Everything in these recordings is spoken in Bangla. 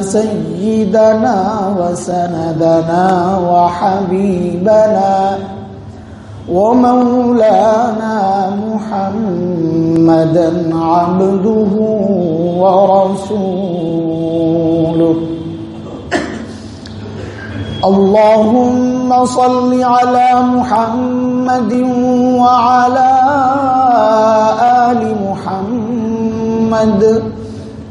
سيدنا وسندنا وحبيبنا ومولانا محمدا عبده ورسوله. اللهم صل على محمد وعلى آل محمد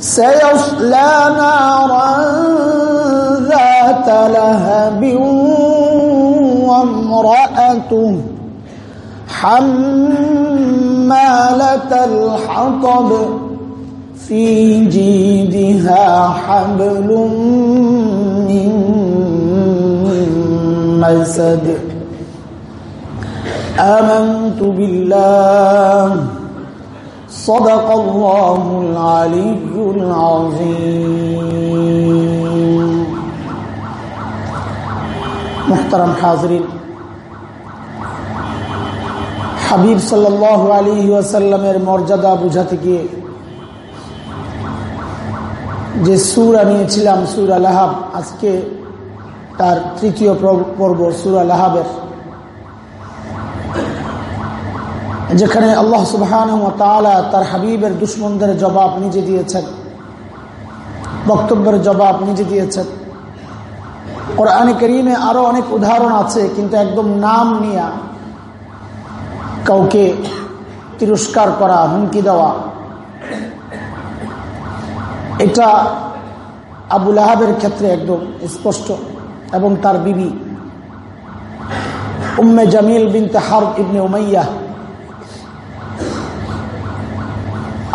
سيصلى نارا ذات لهب وامرأته حمالة الحطب في جيدها حبل من مسد آمنت بالله صدق الله العلي العظيم محترم حاضرين হাবিব সাল্লাহ আলী ওয়াসাল্লামের মর্যাদা বুঝাতে গিয়ে যে সুর আনিয়েছিলাম সুর আলাহাব আজকে তার তৃতীয় পর্ব সুর আলাহাবের যেখানে আল্লাহ সুবহান তার হাবিবের দুশ্মনদের জবাব নিজে দিয়েছেন। বক্তব্যের জবাব নিজে দিয়েছেন। কোরআনে করিমে আরও অনেক উদাহরণ আছে, কিন্তু একদম নাম নিয়ে কাউকে তিরস্কার করা, হুমকি দেওয়া। এটা আবুল আহাবের ক্ষেত্রে একদম স্পষ্ট এবং তার বিবি উম্মে জামিল বিনতে হার ইবনে উমাইয়া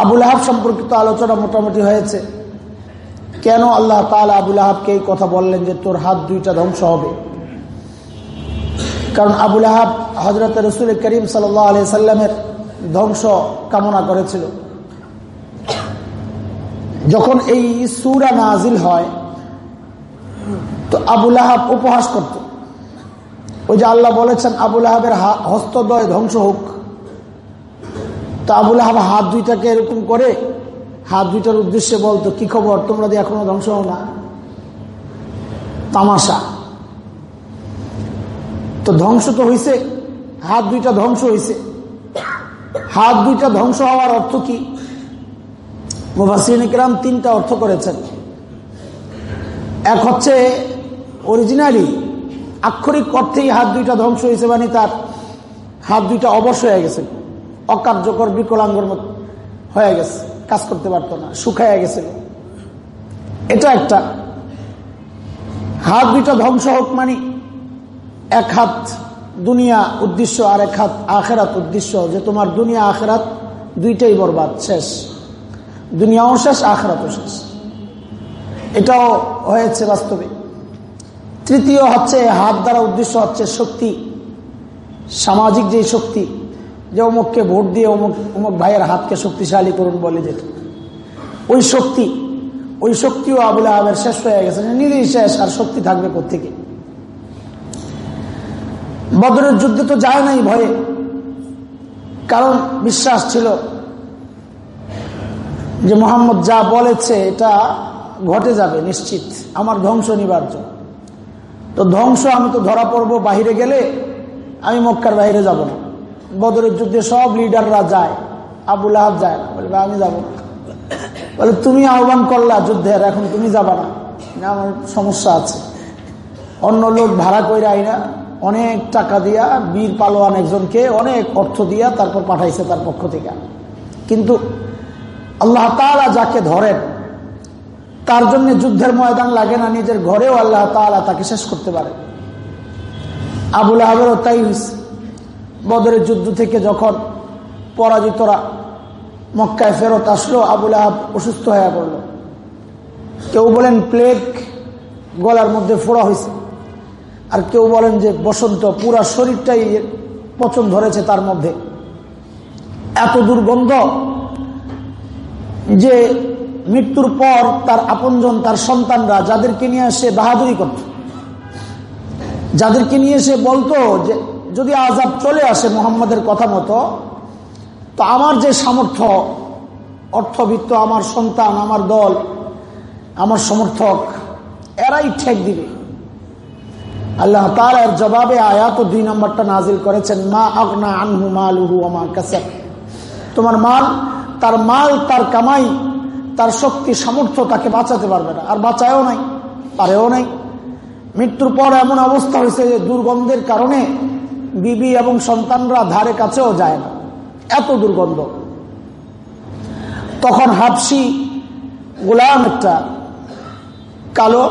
আবুল আহাব সম্পর্কিত আলোচনা মোটামুটি হয়েছে। কেন আল্লাহ তালা আবুল আহাবকে এই কথা বললেন যে তোর হাত দুইটা ধ্বংস হবে? কারণ আবুল আহাব হজরত রসুল করিম সাল্লামের ধ্বংস কামনা করেছিল। যখন এই সুরা নাজিল হয়, তো আবুল আহাব উপহাস করত। ওই যে আল্লাহ বলেছেন, আবুল আহাবের হস্তদয় ধ্বংস হোক। তো আবুল আহাব হাত দুইটাকে এরকম করে, হাত দুইটার উদ্দেশ্যে বলতো, কি খবর? তোমরা দিয়ে এখনও ধ্বংস হও না। তামাশা। তো ধ্বংস তো হয়েছে হাত দুইটা ধ্বংস হয়েছে হাত দুইটা ধ্বংস হওয়ার অর্থ কি? মুফাসিনিকরাম তিনটা অর্থ করেছেন। এক হচ্ছে অরিজিনালি আক্ষরিক অর্থেই হাত দুইটা ধ্বংস হয়েছে মানে তার, হাত দুইটা অবশ হয়ে গেছে। অকার্যকর বিকলাঙ্গর মতো হয়ে গেছে, কাজ করতে পারত না, শুকাইয়া গেছিল। এটা একটা। হাত দুইটা ধ্বংস হোক মানে এক হাত দুনিয়া উদ্দেশ্য আর এক হাত আখেরাত উদ্দেশ্য, যে তোমার দুনিয়া আখেরাত দুইটাই বরবাদ, শেষ। দুনিয়াও শেষ, আখেরাতও শেষ। এটাও হয়েছে বাস্তবে। তৃতীয় হচ্ছে, হাত দ্বারা উদ্দেশ্য হচ্ছে শক্তি, সামাজিক যে শক্তি যে অমুককে ভোট দিয়ে অমুক অমুক ভাইয়ের হাতকে শক্তিশালী করুন বলে যেত। ওই শক্তি, ওই শক্তিও আবুল আহমের শেষ হয়ে গেছে নিজেই শেষ, আর শক্তি থাকবে কোথেকে বদরের যুদ্ধে তো যায় নাই ভয়ে। কারণ বিশ্বাস ছিল যে মোহাম্মদ যা বলেছে, এটা ঘটে যাবে নিশ্চিত। আমার ধ্বংস নিবার্য তো ধ্বংস আমি তো ধরা পড়ব, বাহিরে গেলে আমি মক্কার বাহিরে যাব না। বদরের যুদ্ধে সব লিডাররা যায়। আবুল আহাব যায় না। বলবে আমি যাব। বলে, তুমি আহ্বান করলা যুদ্ধের, এখন তুমি যাবা না। আমার সমস্যা আছে। অন্য লোক ভাড়া করে আইনা, অনেক টাকা দিয়া বীর পালোয়ান একজনকে অনেক অর্থ দিয়া তারপর পাঠাইছে তার পক্ষ থেকে। কিন্তু আল্লাহ তালা যাকে ধরেন, তার জন্য যুদ্ধের ময়দান লাগে না। নিজের ঘরেও আল্লাহ তালা তাকে শেষ করতে পারে। আবুল আহবেরও তাই বদরের যুদ্ধ থেকে যখন পরাজিতরা মক্কায় ফেরত আসলো আবুল আহাব অসুস্থ হয়ে পড়ল। কেউ বলেন প্লেগ গলার মধ্যে ফোড়া হয়েছে। আর কেউ বলেন যে বসন্ত, পুরা শরীরটাই পচন ধরেছে তার মধ্যে। এত দুর্গন্ধ যে মৃত্যুর পর তার আপনজন, তার সন্তানরা যাদেরকে নিয়ে সে বাহাদুরি করত, যাদেরকে নিয়ে সে বলতো যে যদি আজাব চলে আসে মোহাম্মদের কথা মতো, তো আমার যে সামর্থ্য, অর্থবিত্ত আমার সন্তান, আমার দল, আমার সমর্থক, এরাই ঠেক দিবে। আল্লাহ তার জবাবে আয়াত দুই নম্বরটা নাজিল করেছেন, মা আগনা আনহু মালুহু আমার কাছে তোমার মাল, তার মাল, তার কামাই, তার শক্তি, সামর্থ্য তাকে বাঁচাতে পারবে না। আর বাঁচায়ও নাই, পারেও নাই। মৃত্যুর পর এমন অবস্থা হয়েছে যে দুর্গন্ধের কারণে বিবি এবং সন্তানরা ধারে কাছেও যায় না। এত দুর্গন্ধ। তখন হাফসি গোলাম একটা কালো,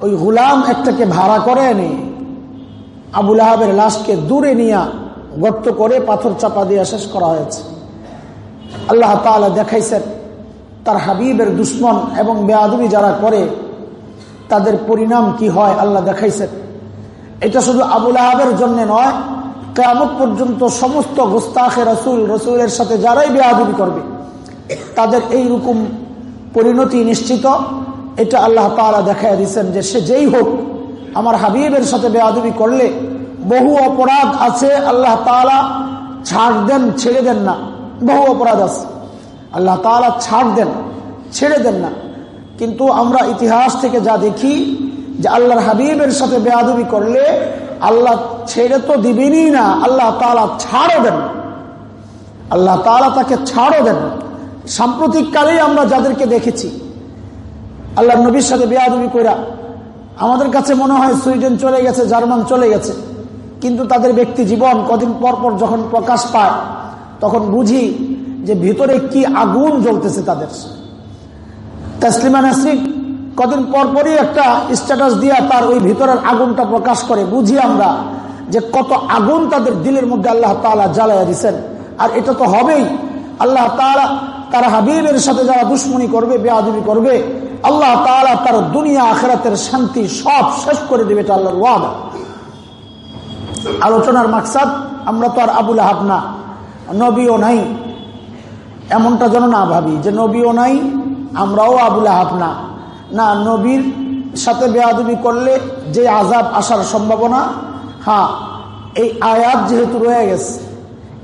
ওই গুলাম একটাকে ভাড়া করে এনে আবুল আহাবের লাশকে দূরে নিয়ে গর্ত করে পাথর চাপা দিয়ে শেষ করা হয়েছে। আল্লাহ তালা দেখাইছেন, তার হাবিবের দুশ্মন এবং বেআবি যারা করে, তাদের পরিণাম কি হয় আল্লাহ দেখাইছেন। এটা শুধু আবুল আহাবের জন্য নয় কেমন পর্যন্ত সমস্ত গোস্তাখে রসুল, রসুলের সাথে যারাই বেআবি করবে, তাদের এই রকম পরিণতি নিশ্চিত। এটা আল্লাহ তালা দেখাই দিচ্ছেন যে সে যেই হোক, আমার হাবিবের সাথে বেআবি করলে বহু অপরাধ আছে, আল্লাহ তালা ছাড় দেন, ছেড়ে দেন না। বহু অপরাধ আছে। আল্লাহ তালা ছাড় দেন, ছেড়ে দেন না। কিন্তু আমরা ইতিহাস থেকে যা দেখি যে আল্লাহর হাবিবের সাথে বেআবি করলে আল্লাহ ছেড়ে তো দিবেনই না, আল্লাহ তালা ছাড়ও দেন আল্লাহ তালা তাকে ছাড়ও দেন সাম্প্রতিককালেই আমরা যাদেরকে দেখেছি, আল্লাহ নবীর সাথে বেয়াদবি কইরা, আমাদের কাছে মনে হয় সুইডেন চলে গেছে, জার্মান চলে গেছে, কিন্তু তাদের ব্যক্তি জীবন কদিন পর পর যখন প্রকাশ পায়, তখন বুঝি যে ভিতরে কি আগুন জ্বলতেছে তাদের। তসলিমা নাসরিন কদিন পরপরই একটা স্ট্যাটাস দিয়া তার ওই ভিতরের আগুনটা প্রকাশ করে। বুঝি আমরা যে কত আগুন তাদের দিলের মধ্যে আল্লাহ তালা জ্বালাইয়া দিচ্ছেন আর এটা তো হবেই। আল্লাহ তালা তার হাবিবের সাথে যারা দুশ্মনী করবে বেআবি করবে, আল্লাহ তালা তার দুনিয়া আখেরাতের শান্তি সব শেষ করে দেবে, এটা আল্লাহর ওয়াদা। আলোচনার মাকসাদ, আমরা তো আর আবুল আহাব না, নবীও নাই। এমনটা যেন না ভাবি যে নবীও নাই, আমরাও আবুল আহাব না। না, নবীর সাথে বেয়াদবি করলে যে আজাব আসার সম্ভাবনা হ্যাঁ এই আয়াত যেহেতু রয়ে গেছে,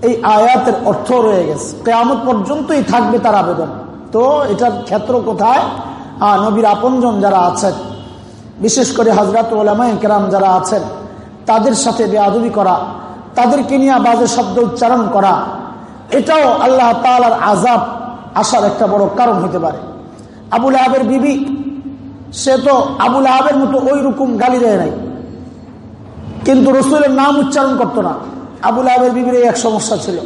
এই আয়াতের অর্থ রয়ে গেছে। কেয়ামত পর্যন্তই থাকবে তার আবেদন। তো এটার ক্ষেত্র কোথায়? নবীর আপনজন যারা আছেন, বিশেষ করে হজরত ওলামাই কেরাম যারা আছেন, তাদের সাথে বেআবি করা, তাদেরকে নিয়ে বাজে শব্দ উচ্চারণ করা, এটাও আল্লাহ তালার আজাব আসার একটা বড় কারণ হতে পারে। আবুল আহাবের বিবি সে তো আবুল আহাবের মতো ওই রকম গালি দেয় নাই। কিন্তু রসুলের নাম উচ্চারণ করতো না। আবুল আহাবের বিবির এক সমস্যা ছিল।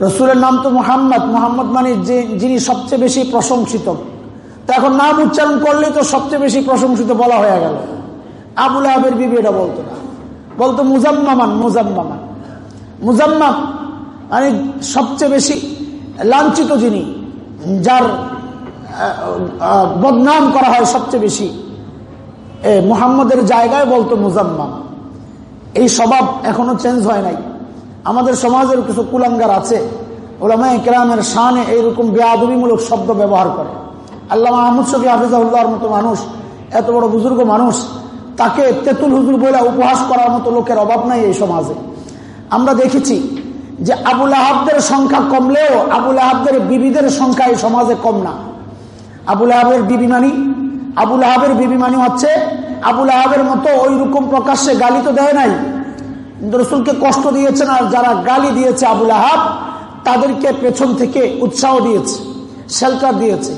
রসুলের নাম তো মোহাম্মদ। মোহাম্মদ মানে যে, যিনি সবচেয়ে বেশি প্রশংসিত। তো এখন নাম উচ্চারণ করলে তো সবচেয়ে বেশি প্রশংসিত বলা হয়ে গেল। আবুল আহাবের বিবি এটা বলতো না। বলতো মুজাম্মামান মুজাম্মামান। মুজাম্মাম মানে সবচেয়ে বেশি লাঞ্ছিত যিনি, যার বদনাম করা হয় সবচেয়ে বেশি। মুহাম্মদের জায়গায় বলতো মুজাম্মাম। এই স্বভাব এখনও চেঞ্জ হয় নাই। আমাদের সমাজের কিছু কুলাঙ্গার আছে ওলামাই কেরামের শানে এইরকম বেআবিমূলক শব্দ ব্যবহার করে। আল্লাহ মাহমুদ শফি হাফিজাউল্লাহর মতো মানুষ, এত বড় বুজুর্গ মানুষ, তাকে তেতুল হুজুর বলে উপহাস করার মতো লোকের অভাব নাই এই সমাজে। আমরা দেখেছি যে আবুল আহাবদের সংখ্যা কমলেও আবুল আহাবদের বিবিদের সংখ্যা এই সমাজে কম না। আবুল আহাবের বিবি মানি। আবুল আহাবের বিবি মানি হচ্ছে আবুল আহাবের মতো ওই রকম প্রকাশ্যে গালি তো দেয় নাই। রসুলকে কষ্ট দিয়েছেন আর যারা গালি দিয়েছে আবুল আহাব তাদেরকে পেছন থেকে উৎসাহ দিয়েছে শেল্টার দিয়েছে।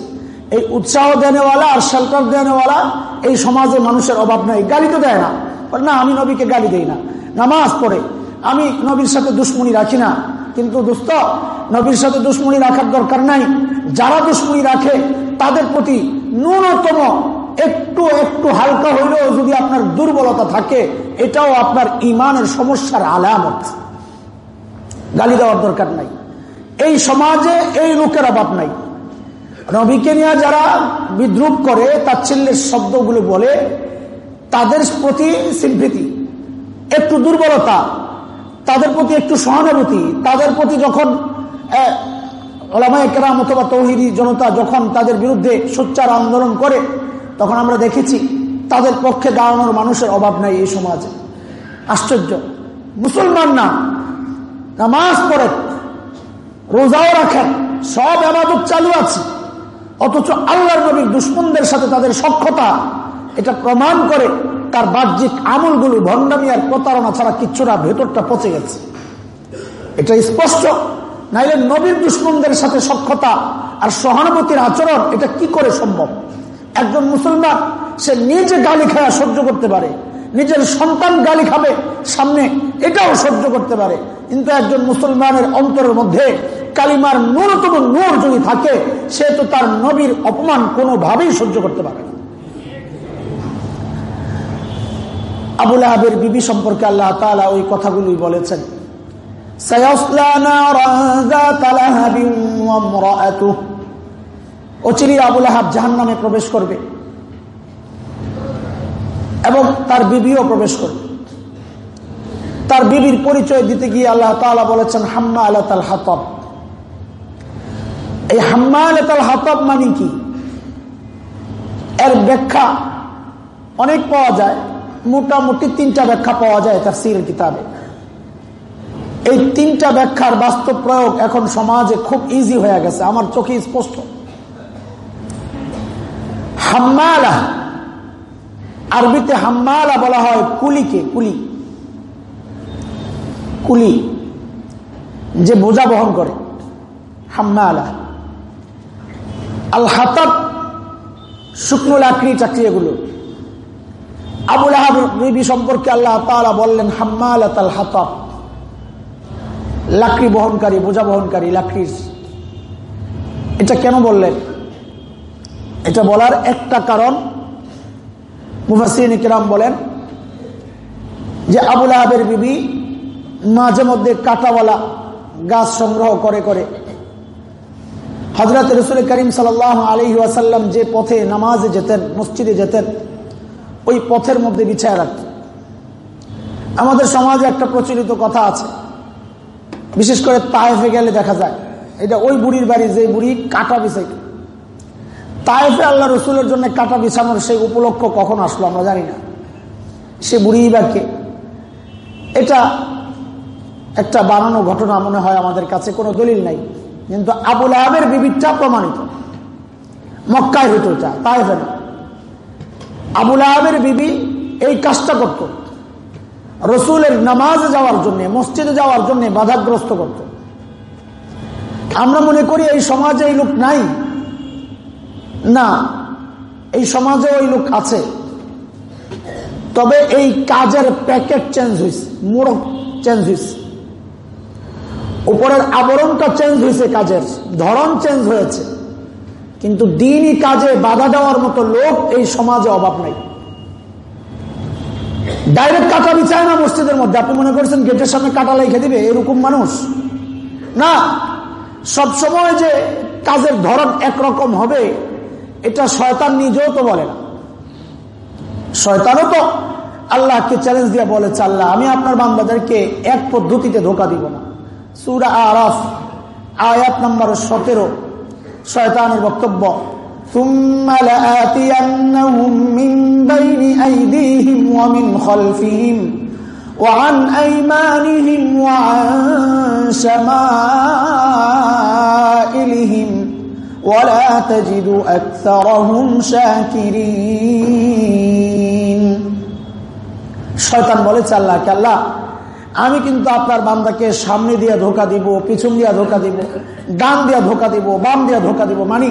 এই উৎসাহ দেনেওয়ালা আর শেল্টার দেনেওয়ালা এই সমাজে মানুষের অভাব নাই। গালি তো দেয় না। না, আমি নবীকে গালি দেই না। নামাজ পড়ে। আমি নবীর সাথে দুশ্মনী রাখি না। কিন্তু দোস্ত নবীর সাথে দুশ্মনী রাখার দরকার নাই। যারা দুশ্মনী রাখে, তাদের প্রতি ন্যূনতম একটু একটু হালকা হইলেও যদি আপনার দুর্বলতা থাকে, এটাও আপনার ইমানের সমস্যার আলামত। গালি দেওয়ার দরকার নাই। এই সমাজে এই লোকের অভাব নাই। নবীকে নিয়ে যারা বিদ্রুপ করে তাচ্ছিল্যের শব্দগুলো বলে, তাদের প্রতি সিম্পিতি একটু দুর্বলতা তাদের প্রতি একটু সহানুভূতি, তাদের প্রতি যখন ওলামায় কেরাম অথবা তৌহিদি জনতা যখন তাদের বিরুদ্ধে সোচ্চার আন্দোলন করে, তখন আমরা দেখেছি তাদের পক্ষে দাঁড়ানোর মানুষের অভাব নাই এই সমাজে। আশ্চর্য। মুসলমান না। নামাজ পড়েন, রোজাও রাখেন, সব আবাদত চালু আছে। অথচ আল্লাহর নবীর দুশ্মনদের সাথে তাদের সক্ষতা এটা প্রমাণ করে তার বাহ্যিক আমলগুলো ভণ্ডামি আর প্রতারণা ছাড়া কিচ্ছু না, ভেতরটা পচে গেছে। এটা স্পষ্ট। নাইলে নবীর দুশ্মনদের সাথে সক্ষতা আর সহানুভূতির আচরণ, এটা কি করে সম্ভব? একজন মুসলমান, সে নিজে গালি খাওয়া সহ্য করতে পারে। নিজের সন্তান গালি খাবে সামনে, এটাও সহ্য করতে পারে। কিন্তু একজন মুসলমানের অন্তরের মধ্যে কালিমার ন্যূনতম নূর যদি থাকে, সে তো তার নবীর অপমান কোনোভাবেই সহ্য করতে পারে না। আবুল আহাবের বিবি সম্পর্কে আল্লাহ তালা ওই কথাগুলি বলেছেন। অচিরি আবুল আহাব জাহান প্রবেশ করবে। এবং তার বিবিও প্রবেশ করবে। তার বিবির পরিচয় দিতে গিয়ে আল্লাহ তালা বলেছেন হাম্মা আল্লাহ তাল হাতব। এই হাম্মা আল্লাহ হাতব মানে কি? এর ব্যাখ্যা অনেক পাওয়া যায়। মোটামুটি তিনটা ব্যাখ্যা পাওয়া যায় তার সির কিতাবে। এই তিনটা ব্যাখ্যার বাস্তব প্রয়োগ এখন সমাজে খুব ইজি হয়ে গেছে, আমার চোখে স্পষ্ট। হাম্মালা, আরবিতে হাম্মালা বলা হয় কুলিকে, কুলি। কুলি, যে বোঝা বহন করে। হাম্মালা আল হাতাব শুকনো লাকড়ি চাকরি এগুলো। আবুল আহাব সম্পর্কে আল্লাহ বললেন হাম্মাল আতাল লাকড়ি বহনকারী, বোঝা বহনকারী, লাকড়ির। এটা কেন বললেন? এটা বলার একটা কারণ বলেন যে আবুল আহাবের বিবি মাঝে মধ্যে কাটাওয়ালা গাছ সংগ্রহ করে করে। হজরত রসুল করিম সাল আলী ওয়াসাল্লাম যে পথে নামাজে যেতেন, মসজিদে যেতেন ওই পথের মধ্যে বিছায় রাখত। আমাদের সমাজে একটা প্রচলিত কথা আছে। বিশেষ করে তায়েফে গেলে দেখা যায়, এটা ওই বুড়ির বাড়ি যে বুড়ি কাটা বিছাই তায়েফে আল্লাহ রসুলের জন্য কাটা বিছানোর সেই উপলক্ষ কখন আসলো আমরা জানি না। সে বুড়ি বা কে? এটা একটা বানানো ঘটনা মনে হয় আমাদের কাছে কোনো দলিল নাই। কিন্তু আবুল আহাবের বিবিধটা প্রমাণিত। মক্কায় এটা তাই না। আবুল আহাবের বিবি এই কাজটা করত। রসুলের নামাজে যাওয়ার জন্য, মসজিদে যাওয়ার জন্য বাধাগ্রস্ত করত। আমরা মনে করি এই সমাজে এই লোক নাই। না, এই সমাজে ওই লোক আছে। তবে এই কাজের প্যাকেট চেঞ্জ হয়েছে মোড়ক চেঞ্জ হয়েছে উপরের আবরণটা চেঞ্জ হয়েছে কাজের, ধরন চেঞ্জ হয়েছে। কিন্তু দিনই কাজে বাধা দেওয়ার মতো লোক এই সমাজে অভাব নাই। ডাইরেক্ট কাটা বিছায় না মসজিদের মধ্যে। আপনি মনে করছেন গেটের সামনে কাটা লেখে দিবে? এরকম মানুষ। না। সব সময় যে কাজের ধরন একরকম হবে, এটা শয়তান নিজেও তো বলে না। শয়তানও তো আল্লাহকে চ্যালেঞ্জ দিয়ে বলে, চাল্লা, আমি আপনার বান্দাদেরকে এক পদ্ধতিতে ধোকা দিব না। সুরা আরফ, আয়াত নম্বর সতেরো। শয়তানের বক্তব্য ثم لآتينهم من بين أيديهم ومن خلفهم وعن أيمانهم وعن شمائلهم ولا تجد أكثرهم شاكرين শয়তান বলেছে আল্লাহকে আল্লাহ আমি কিন্তু আপনার বান্দাকে সামনে দিয়ে ধোকা দিব, পিছন দিয়া ধোকা দিব, ডান দিয়া ধোকা দিব, বাম দিয়া ধোকা দিব মানে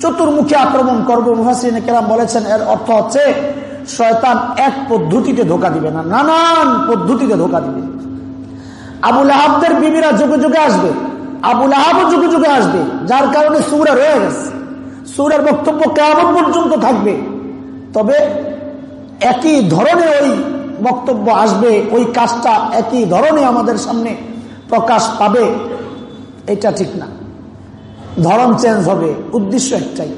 চতুর্মুখী আক্রমণ করব। মুহাসিন কেরাম বলেছেন, এর অর্থ হচ্ছে শয়তান এক পদ্ধতিতে ধোকা দিবে না, নানান পদ্ধতিতে ধোকা দিবে। আবুল আহাবদের বিবিরা যুগে যুগে আসবে আবুল আহাবও যুগে যুগে আসবে, যার কারণে সুরা রয়ে গেছে। সুরের বক্তব্য কেমন পর্যন্ত থাকবে। তবে একই ধরনের ওই বক্তব্য আসবে, ওই কাজটা একই ধরনের আমাদের সামনে প্রকাশ পাবে, এটা ঠিক না। ধরন চেঞ্জ হবে, উদ্দেশ্য একটাই।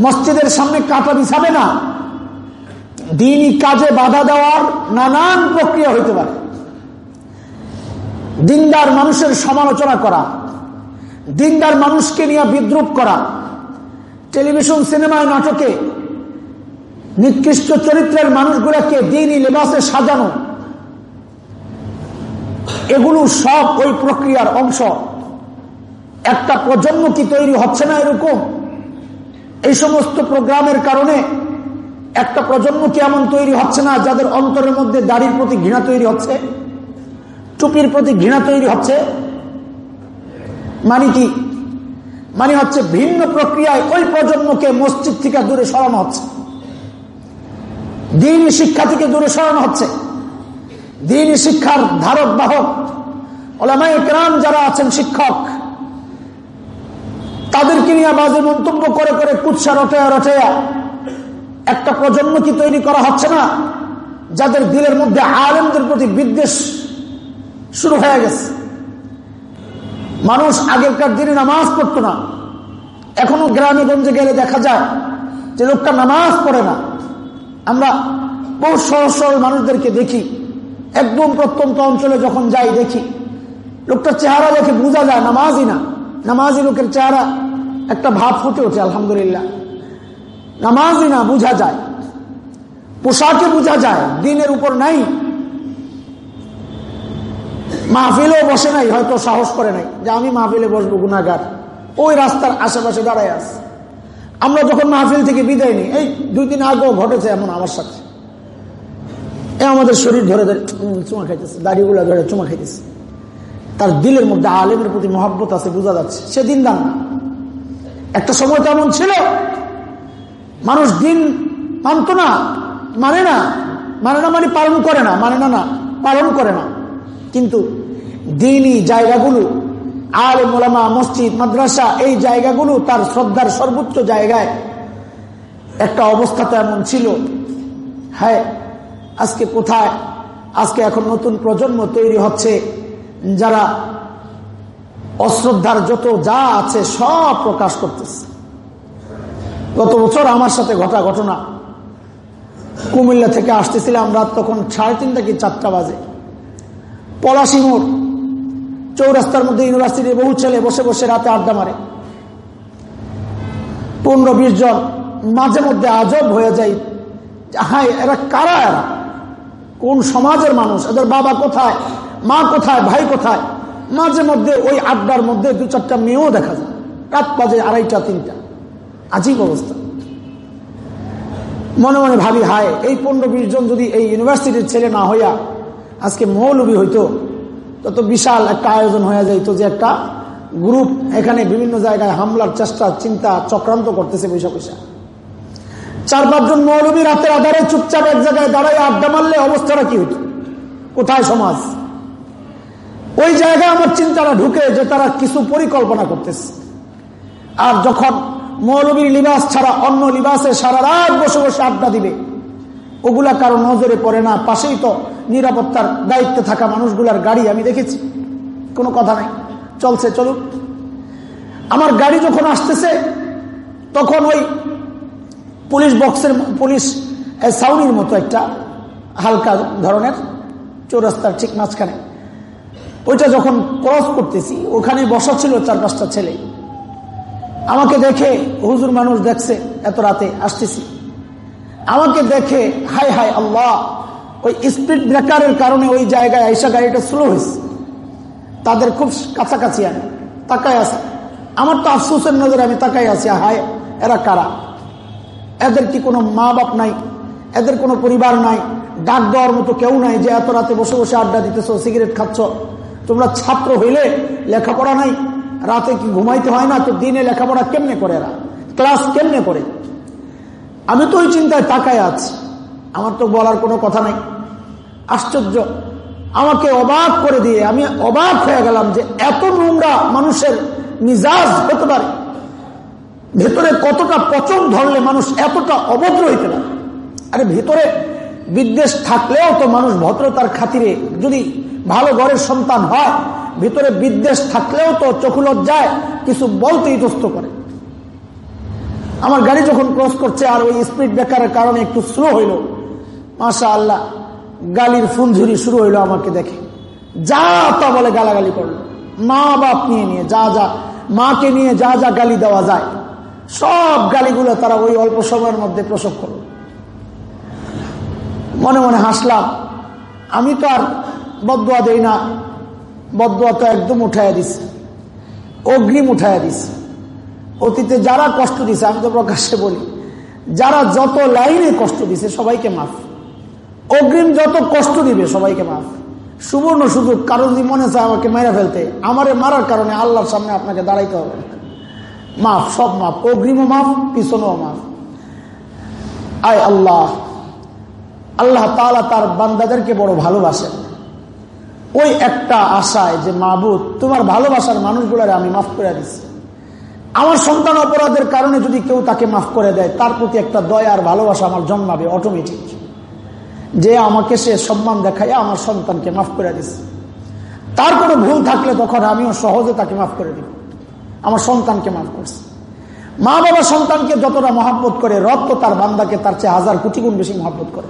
মসজিদের সামনে কাটা বিছাবে না। দিনই কাজে বাধা দেওয়ার নানান প্রক্রিয়া হইতে পারে। দিনদার মানুষের সমালোচনা করা, দিনদার মানুষকে নিয়ে বিদ্রুপ করা, টেলিভিশন, সিনেমায়, নাটকে নিকৃষ্ট চরিত্রের মানুষগুলোকে দিনই লেবাসে সাজানো। এগুলো সব ওই প্রক্রিয়ার অংশ। একটা প্রজন্ম কি তৈরি হচ্ছে না এরকম? এই সমস্ত প্রোগ্রামের কারণে একটা প্রজন্ম কি এমন তৈরি হচ্ছে না যাদের অন্তরের মধ্যে দাড়ির প্রতি ঘৃণা তৈরি হচ্ছে? টুপির প্রতি ঘৃণা তৈরি হচ্ছে? মানে কি? মানে হচ্ছে ভিন্ন প্রক্রিয়ায় ওই প্রজন্মকে মসজিদ থেকে দূরে সরানো হচ্ছে। দিন শিক্ষা থেকে দূরে সরানো হচ্ছে। দিন শিক্ষার ধারক বাহক। গ্রাম যারা আছেন শিক্ষক, তাদেরকে নিয়ে বাজে মন্তব্য করে করে কুৎসা রটেয়া রটেয়া একটা প্রজন্ম কি তৈরি করা হচ্ছে না, যাদের দিলের মধ্যে আলেমদের প্রতি বিদ্বেষ শুরু হয়ে গেছে। মানুষ আগেরকার দিনে নামাজ পড়তো না। এখনও গ্রামে গঞ্জে গেলে দেখা যায় যে লোকটা নামাজ পড়ে না। আমরা বহু সহজ সরল মানুষদেরকে দেখি। একদম প্রত্যন্ত অঞ্চলে যখন যাই দেখি। লোকটার চেহারা দেখে বোঝা যায় নামাজই না। নামাজি লোকের চেহারা। একটা ভাব ফুটে ওঠে, আলহামদুলিল্লাহ। নামাজই না, বোঝা যায়। পোশাকে বোঝা যায়, দিনের উপর নাই। মাহফিলেও বসে নাই, হয়তো সাহস করে নাই যে আমি মাহফিলে বসবো গুনাগার ওই রাস্তার আশেপাশে দাঁড়ায় আছে। আমরা যখন মাহফিল থেকে বিদায় নিই, এই দুই দিন আগেও ঘটেছে এমন আমার সাথে। এ আমাদের শরীর ধরে ধরে চুমা খাইতেছে, দাড়িগুলো ধরে চুমা খাইতেছে। তার দিলের মধ্যে আলেমের প্রতি মহাব্বত আছে, বোঝা যাচ্ছে। সে দিন দান। একটা সময় তো এমন ছিল, মানুষ দিন মানত না মানে না মানে না মানে পালন করে না মানে না না, পালন করে না। কিন্তু দিনই জায়গাগুলো আল মোলামা মসজিদ, মাদ্রাসা, এই জায়গাগুলো তার শ্রদ্ধার সর্বোচ্চ জায়গায়। একটা অবস্থা তো এমন ছিল। হ্যাঁ আজকে কোথায়? আজকে এখন নতুন প্রজন্ম তৈরি হচ্ছে। যারা অশ্রদ্ধার যত যা আছে সব প্রকাশ করতেছে। গত বছর আমার সাথে ঘটা ঘটনা। কুমিল্লা থেকে আসতেছিলাম রাত তখন সাড়ে তিনটা কি চারটা বাজে। পলাশি মোড়। চৌরাস্তার মধ্যে ইউনিভার্সিটির বহু ছেলে বসে বসে রাতে আড্ডা মারে। পনেরো, বিশ জন মাঝে মধ্যে আজব হয়ে যায়। হাই এরা কারা এরা? কোন সমাজের মানুষ? এদের বাবা কোথায়? মা কোথায়? ভাই কোথায়? মাঝে মধ্যে ওই আড্ডার মধ্যে দু চারটা মেয়েও দেখা যায়। রাত বাজে আড়াইটা, তিনটা। আজীব অবস্থা। মনে মনে ভাবি, হায়, এই পনেরো, বিশ জন যদি এই ইউনিভার্সিটির ছেলে না হইয়া আজকে মৌলবী হইতো তত বিশাল একটা আয়োজন হয়ে যাইতো যে একটা গ্রুপ এখানে বিভিন্ন জায়গায় হামলার চেষ্টা, চিন্তা, চক্রান্ত করতেছে পয়সা পয়সা। চার পাঁচজন মৌলবী রাতের আধারে চুপচাপ এক জায়গায় দাঁড়ায় আড্ডা মারলে অবস্থাটা কি হইত? কোথায় সমাজ? ওই জায়গায় আমার চিন্তাটা ঢুকে যে তারা কিছু পরিকল্পনা করতেছে। আর যখন মৌলবীর লিবাস ছাড়া অন্য লিবাসে সারা রাত বসে বসে আড্ডা দিবে, ওগুলা কারও নজরে পড়ে না, পাশেই তো নিরাপত্তার দায়িত্বে থাকা মানুষগুলার গাড়ি আমি দেখেছি। কোনো কথা নাই। চলছে, চলুক। আমার গাড়ি যখন আসতেছে, তখন ওই পুলিশ বক্সের পুলিশ সাউনির মতো একটা হালকা ধরনের চৌরাস্তার ঠিক মাঝখানে। ওইটা যখন ক্রস করতেছি ওখানে বসা ছিল চার পাঁচটা ছেলে। আমাকে দেখে হুজুর মানুষ দেখছে, এত রাতে আসতেছি। আমাকে দেখে হাই হাই আল্লাহ! ওই স্পিড ব্রেকারের কারণে ওই জায়গায় আইসা গাড়িটা স্লো হয়েছে তাদের খুব কাছাকাছি আমি তাকাই আছে। আমার তো আফসোসের নজরে আমি তাকাই আছি, হায়, এরা কারা? এদের কি কোনো মা বাপ নাই? এদের কোনো পরিবার নাই? ডাক দেওয়ার মতো কেউ নাই যে এত রাতে বসে বসে আড্ডা দিতেছ, সিগারেট খাচ্ছ? তোমরা ছাত্র হইলে লেখাপড়া নাই? রাতে কি ঘুমাইতে হয় না? তো দিনে লেখাপড়া কেমনে করে এরা? ক্লাস কেমনে করে? আমি তো ওই চিন্তায় তাকায় আছি। আমার তো বলার কোনো কথা নাই। আশ্চর্য। আমাকে অবাক করে দিয়ে আমি অবাক হয়ে গেলাম যে এত নোংরা মানুষের মিজাজ হতে পারে। ভেতরে কতটা পচন ধরলে মানুষ এতটা অভদ্র হইতে পারে? আরে ভেতরে বিদ্বেষ থাকলেও তো মানুষ ভদ্রতার খাতিরে যদি ভালো ঘরের সন্তান হয়, ভিতরে বিদ্বেষ থাকলেও তো চোখুলজ্জায় কিছু বলতে ইতস্ত করে। আমার গাড়ি যখন ক্রস করছে আর ওই স্পিড ব্রেকারের কারণে একটু স্লো হইল মাসা আল্লাহ গালির ফুনঝুরি শুরু হইল আমাকে দেখে। যা তা বলে গালাগালি করল। মা বাপ নিয়ে নিয়ে যা যা, মাকে নিয়ে যা যা গালি দেওয়া যায়, সব গালিগুলো তারা ওই অল্প সময়ের মধ্যে প্রসব করল। মনে মনে হাসলাম। আমি তো আর বদুয়া দেই না। বদুয়া তো একদম উঠাইয়া দিছে। অগ্রিম উঠাইয়া দিছে। অতীতে যারা কষ্ট দিছে, আমি তো প্রকাশ্যে বলি, যারা যত লাইনে কষ্ট দিছে, সবাইকে মাফ। অগ্রিম যত কষ্ট দিবে সবাইকে মাফ। সুবর্ণ সুযোগ কারও যদি মনে চায় আমাকে মেরে ফেলতে, আমারে মারার কারণে আল্লাহর সামনে আপনাকে দাঁড়াইতে হবে। মাফ, সব মাফ। অগ্রিমও মাফ, পিছনেও মাফ। আয় আল্লাহ আল্লাহ তালা তার বান্দাদেরকে বড় ভালোবাসেন। ওই একটা আশায় যে মাহবুদ তোমার ভালোবাসার মানুষগুলারে আমি মাফ করে দিচ্ছি আমার সন্তান অপরাধের কারণে যদি কেউ তাকে মাফ করে দেয়, তার প্রতি একটা দয়া আর ভালোবাসা আমার জন্মাবে অটোমেটিক যে আমাকে সে সম্মান দেখায়, আমার সন্তানকে মাফ করে দিছে। তার কোনো ভুল থাকলে তখন আমিও সহজে তাকে মাফ করে দিব। আমার সন্তানকে মাফ করছে। মা বাবা সন্তানকে যতটা মহাব্বত করে, রব তো তার বান্দাকে তার চেয়ে হাজার কোটি গুণ বেশি মহাব্বত করে।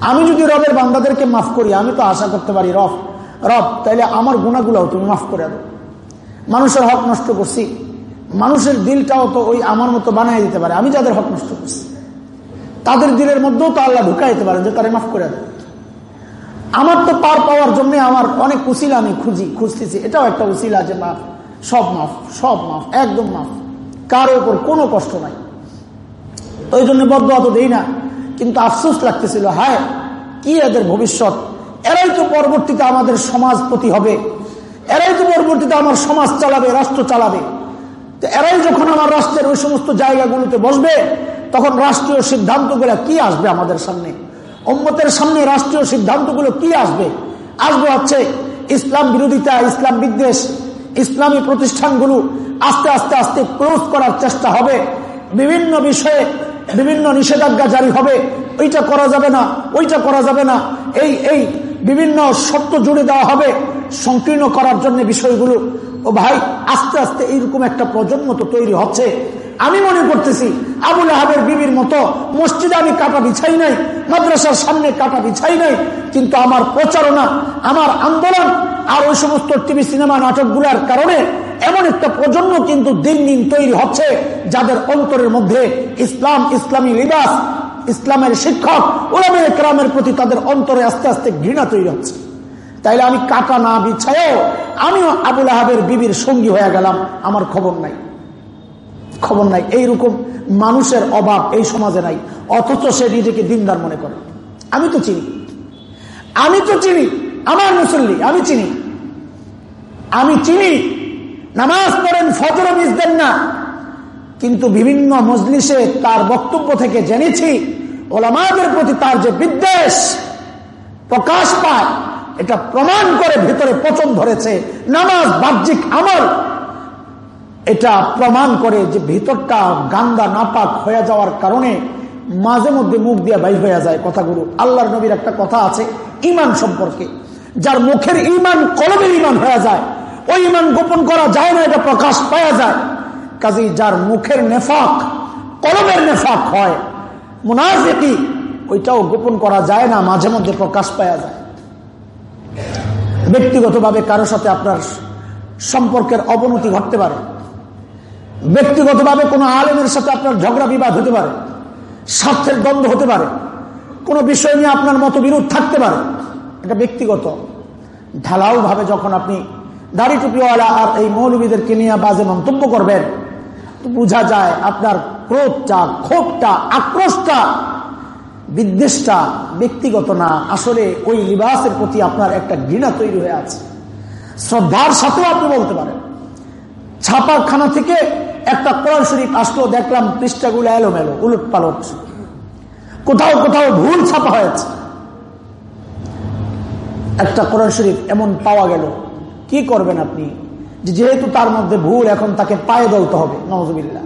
আমি যদি রবের বান্দাদেরকে মাফ করি, আমি তো আশা করতে পারি, রব রব, তাইলে আমার গুণাগুলাও তুমি মাফ করে দাও। মানুষের হক নষ্ট করছি। মানুষের দিলটাও তো ওই আমার মতো বানাই দিতে পারে। আমি যাদের হক নষ্ট করছি। তাদের দিলের মধ্যেও তো আল্লাহ ঢুকাই দিতে পারেন, যে তারা মাফ করে দেয় আমার তো পার পাওয়ার জন্য আমার অনেক উসিলা আমি খুঁজি, খুঁজতেছি। এটাও একটা উসিলা যে মাফ, সব মাফ সব মাফ, একদম মাফ। কারও উপর কোনো কষ্ট নাই। ওই জন্য বদ্ধ অত দেই না। কিন্তু আফসোস লাগতেছিল, হায়, কি এদের ভবিষ্যৎ। এরাই তো পরবর্তীতে আমাদের সমাজপতি হবে। এরাই তো পরবর্তীতে আমার সমাজ চালাবে, রাষ্ট্র চালাবে। তো এরাই যখন আমার রাষ্ট্রের ওই সমস্ত জায়গাগুলোতে বসবে তখন রাষ্ট্রীয় সিদ্ধান্তগুলো কি আসবে আমাদের সামনে? অম্মতের সামনে রাষ্ট্রীয় সিদ্ধান্তগুলো কি আসবে? আসবে হচ্ছে ইসলাম বিরোধিতা, ইসলাম বিদ্বেষ, ইসলামী প্রতিষ্ঠানগুলো আস্তে আস্তে আস্তে ক্লোজ করার চেষ্টা হবে। বিভিন্ন বিষয়ে বিভিন্ন নিষেধাজ্ঞা জারি হবে। ওইটা করা যাবে না, ওইটা করা যাবে না। এই এই বিভিন্ন শর্ত জুড়ে দেওয়া হবে সংকীর্ণ করার জন্য বিষয়গুলো। ও ভাই, আস্তে আস্তে এইরকম একটা প্রজন্ম তো তৈরি হচ্ছে। আমি মনে করতেছি আবুল আহাবের বিবির মতো মসজিদে আমি কাটা বিছাই নাই, মাদ্রাসার সামনে কাটা বিছাই নাই, কিন্তু আমার প্রচারণা, আমার আন্দোলন আর ওই সমস্ত টিভি, সিনেমা, নাটকগুলার কারণে এমন একটা প্রজন্ম কিন্তু দিন দিন তৈরি হচ্ছে, যাদের অন্তরের মধ্যে ইসলাম, ইসলামী লিবাস, ইসলামের শিক্ষক ওলামে একরামের প্রতি তাদের অন্তরে আস্তে আস্তে ঘৃণা তৈরি হচ্ছে। তাইলে আমি কাটা না বিছায়ও আমিও আবুল আহাবের বিবির সঙ্গী হয়ে গেলাম, আমার খবর নাই। খবর নাই। এইরকম মানুষের অভাব এই সমাজে নাই। অথচ সে নিজেকে দিনদার মনে করে। আমি তো চিনি। আমি তো চিনি। আমার মুসল্লি, আমি চিনি। আমি চিনি। নামাজ পড়েন, ফজর মিস দেন না। কিন্তু বিভিন্ন মজলিসে তার বক্তব্য থেকে জেনেছি, ওলামাদের প্রতি তার যে বিদ্বেষ প্রকাশ পায়, এটা প্রমাণ করে ভিতরে পচন ধরেছে। নামাজ বাহ্যিক আমল। এটা প্রমাণ করে যে ভিতরটা গান্দা নাপাক হয়ে যাওয়ার কারণে মাঝে মধ্যে মুখ দিয়ে বাইর হয়ে যায় কথাগুলো। আল্লাহর নবীর একটা কথা আছে ইমান সম্পর্কে। যার মুখের ইমান কলমের ইমান হয়ে যায়। ওই ইমান গোপন করা যায় না, এটা প্রকাশ পাওয়া যায়। কাজী যার মুখের নেফাক কলমের নেফাক হয়, মুনাফিকি, ওইটাও গোপন করা যায় না, মাঝে মধ্যে প্রকাশ পাওয়া যায়। ব্যক্তিগতভাবে কারোর সাথে আপনার সম্পর্কের অবনতি ঘটতে পারে। ব্যক্তিগতভাবে কোনো আলেমের সাথে আপনার ঝগড়া বিবাদ হতে পারে, স্বার্থের দ্বন্দ্ব হতে পারে, কোনো বিষয় নিয়ে আপনার মত বিরোধ থাকতে পারে, এটা ব্যক্তিগত। ঢালাও ভাবে যখন আপনি দাড়ি টুপিওয়ালা আর এই মৌলবীদেরকে নিয়ে বাজে মন্তব্য করবেন বোঝা যায় আপনার ক্রোধটা, ক্ষোভটা, আক্রোশটা বিদ্বেষটা ব্যক্তিগত না। আসলে ওই লিবাসের প্রতি আপনার একটা ঘৃণা তৈরি হয়ে আছে। শ্রদ্ধার সাথেও আপনি বলতে পারেন। ছাপাখানা থেকে একটা কোরআন শরীফ আসলো, দেখলাম পৃষ্ঠাগুলো এলোমেলো উলট পালট কোথাও কোথাও ভুল ছাপা হয়েছে। একটা কোরআন শরীফ এমন পাওয়া গেল। কি করবেন আপনি? যেহেতু তার মধ্যে ভুল, এখন তাকে পায়ে দলতে হবে। নজবিল্লা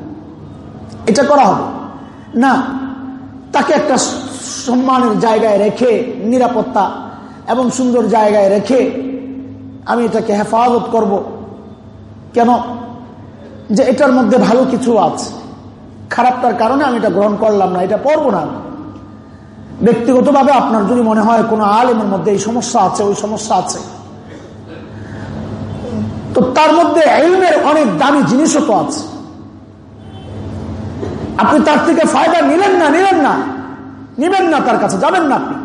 এটা করা হবে। না, তাকে একটা সম্মানের জায়গায় রেখে, নিরাপত্তা এবং সুন্দর জায়গায় রেখে আমি এটাকে হেফাজত করব। কেন? যে এটার মধ্যে ভালো কিছু আছে। খারাপটার কারণে আমি এটা গ্রহণ করলাম না, এটা পড়ব না ব্যক্তিগতভাবে আপনার যদি মনে হয় কোনো আলেমের মধ্যে এই সমস্যা আছে, ওই সমস্যা আছে। তো তার মধ্যে এলমের অনেক দামি জিনিসও তো আছে। আপনি তার থেকে ফায়দা নিলেন না নিলেন না। নিবেন না তার কাছে, যাবেন না আপনি।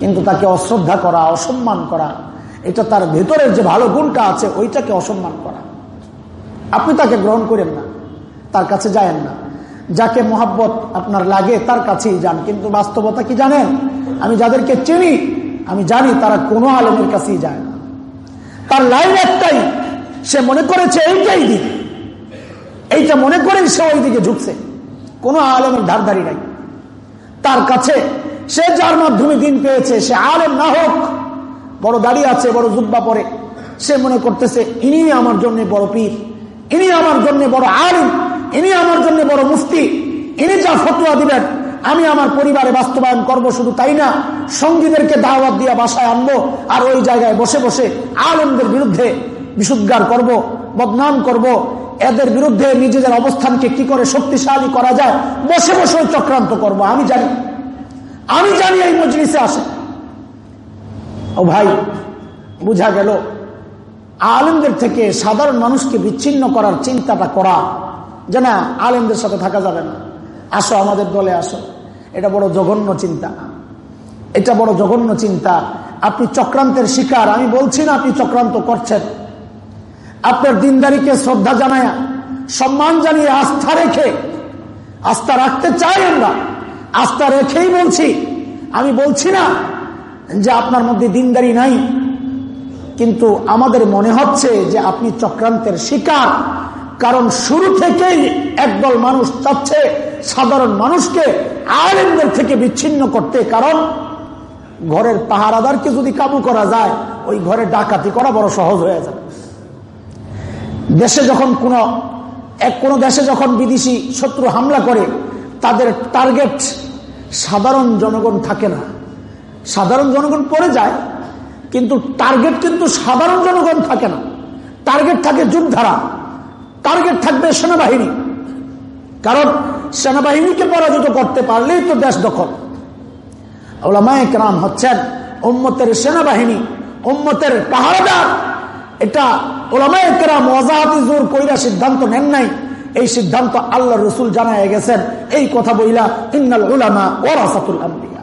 কিন্তু তাকে অশ্রদ্ধা করা, অসম্মান করা, এটা তার ভেতরের যে ভালো গুণটা আছে, ওইটাকে অসম্মান করা। আপনি তাকে গ্রহণ করেন না, তার কাছে যায়েন না। যাকে মোহাব্বত আপনার লাগে, তার কাছেই যান। কিন্তু বাস্তবতা কি জানেন? আমি যাদেরকে চিনি, আমি জানি তারা কোনো আলমের কাছেই যায় না। তার লাইন একটাই, সে মনে করেছে এইটাই দিক এইটা মনে করেই সে ওই দিকে ঝুঁকছে। কোনো আলমের ধারধারি নাই। তার কাছে সে যার মাধ্যমে দিন পেয়েছে, সে আলেম না হোক, বড় দাড়ি আছে, বড় জুব্বা পরে। সে মনে করতেছে ইনি আমার জন্য বড় পীর। ইনি আমার জন্য বড় আলিম, ইনি আমার জন্য বড় মুফতি, ইনি যা ফতুয়া দিবেন, আমি আমার পরিবারে বাস্তবায়ন করব শুধু তাই না, সঙ্গীদেরকে দাওয়াত দিয়ে বাসায় আনব আর ওই জায়গায় বসে বসে আলমদের বিরুদ্ধে বিশুদ্ধার করব, বদনাম করব। এদের বিরুদ্ধে নিজেদের অবস্থানকে কি করে শক্তিশালী করা যায়, বসে বসে চক্রান্ত করব, আমি জানি। আমি জানি এই মজলিসে আসে। ও ভাই, বুঝা গেল আলেমদের থেকে সাধারণ মানুষকে বিচ্ছিন্ন করার চিন্তাটা করা যে না আলেমদের সাথে থাকা যাবে না। আসো আমাদের দলে আসো। এটা বড় জঘন্য চিন্তা। এটা বড় জঘন্য চিন্তা। আপনি চক্রান্তের শিকার। আমি বলছি না আপনি চক্রান্ত করছেন। আপনার দিনদারিকে শ্রদ্ধা জানায়, সম্মান জানিয়ে আস্থা রেখে, আস্থা রাখতে চাই আমরা। আস্থা রেখেই বলছি। আমি বলছি না যে আপনার মধ্যে দিনদারি নাই। কিন্তু আমাদের মনে হচ্ছে যে আপনি চক্রান্তের শিকার। কারণ শুরু থেকেই একদল মানুষ চাচ্ছে সাধারণ মানুষকে আলেমদের থেকে বিচ্ছিন্ন করতে। কারণ ঘরের পাহারাদারকে যদি কাবু করা যায়, ওই ঘরে ডাকাতি করা বড় সহজ হয়ে যাবে। দেশে যখন কোন এক কোনো দেশে যখন বিদেশি শত্রু হামলা করে, তাদের টার্গেট সাধারণ জনগণ থাকে না। সাধারণ জনগণ পড়ে যায় কিন্তু টার্গেট কিন্তু সাধারণ জনগণ থাকে না। টার্গেট থাকে যুদ্ধারা টার্গেট থাকবে সেনাবাহিনী। কারণ সেনাবাহিনীকে পরাজিত করতে পারলেই তো দেশ দখল। ওলামায়াম হচ্ছেন উম্মতের সেনাবাহিনী, উম্মতের পাহাড়দার এটা ওলামায়াম ওয়াজাহাতি জোর কইরা সিদ্ধান্ত নেন নাই। এই সিদ্ধান্ত আল্লাহ রসুল জানায় গেছেন। এই কথা বইলা ইন্নাল উলামা ওরাসাতুল আম্বিয়া ইন্নাল উলামা ওরাসাতুল আম্বিয়া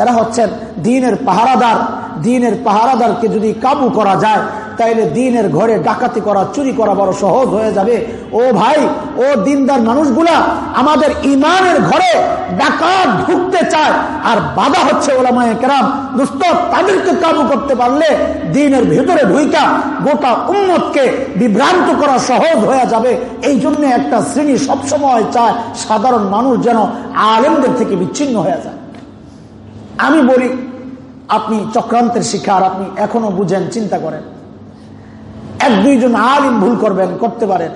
এরা হচ্ছেন দিনের পাহারাদার। দিনের পাহারাদারকে যদি কাবু করা যায়, তাইলে দিনের ঘরে ডাকাতি করা, চুরি করা বড় সহজ হয়ে যাবে। ও ভাই, ও দিনদার মানুষগুলা, আমাদের ইমানের ঘরে ডাকাত ঢুকতে চায়। আর বাধা হচ্ছে ওলামায় কেরাম দুস্ত তাদেরকে কাবু করতে পারলে দিনের ভেতরে ঢুইকা গোটা উন্মতকে বিভ্রান্ত করা সহজ হয়ে যাবে। এই জন্য একটা শ্রেণি সবসময় চায় সাধারণ মানুষ যেন আলেমদের থেকে বিচ্ছিন্ন হয়ে যায়। আমি বলি, আপনি চক্রান্তের শিকার, আপনি এখনও বুঝেন, চিন্তা করেন। এক, দুইজন আলিম ভুল করবেন, করতে পারেন।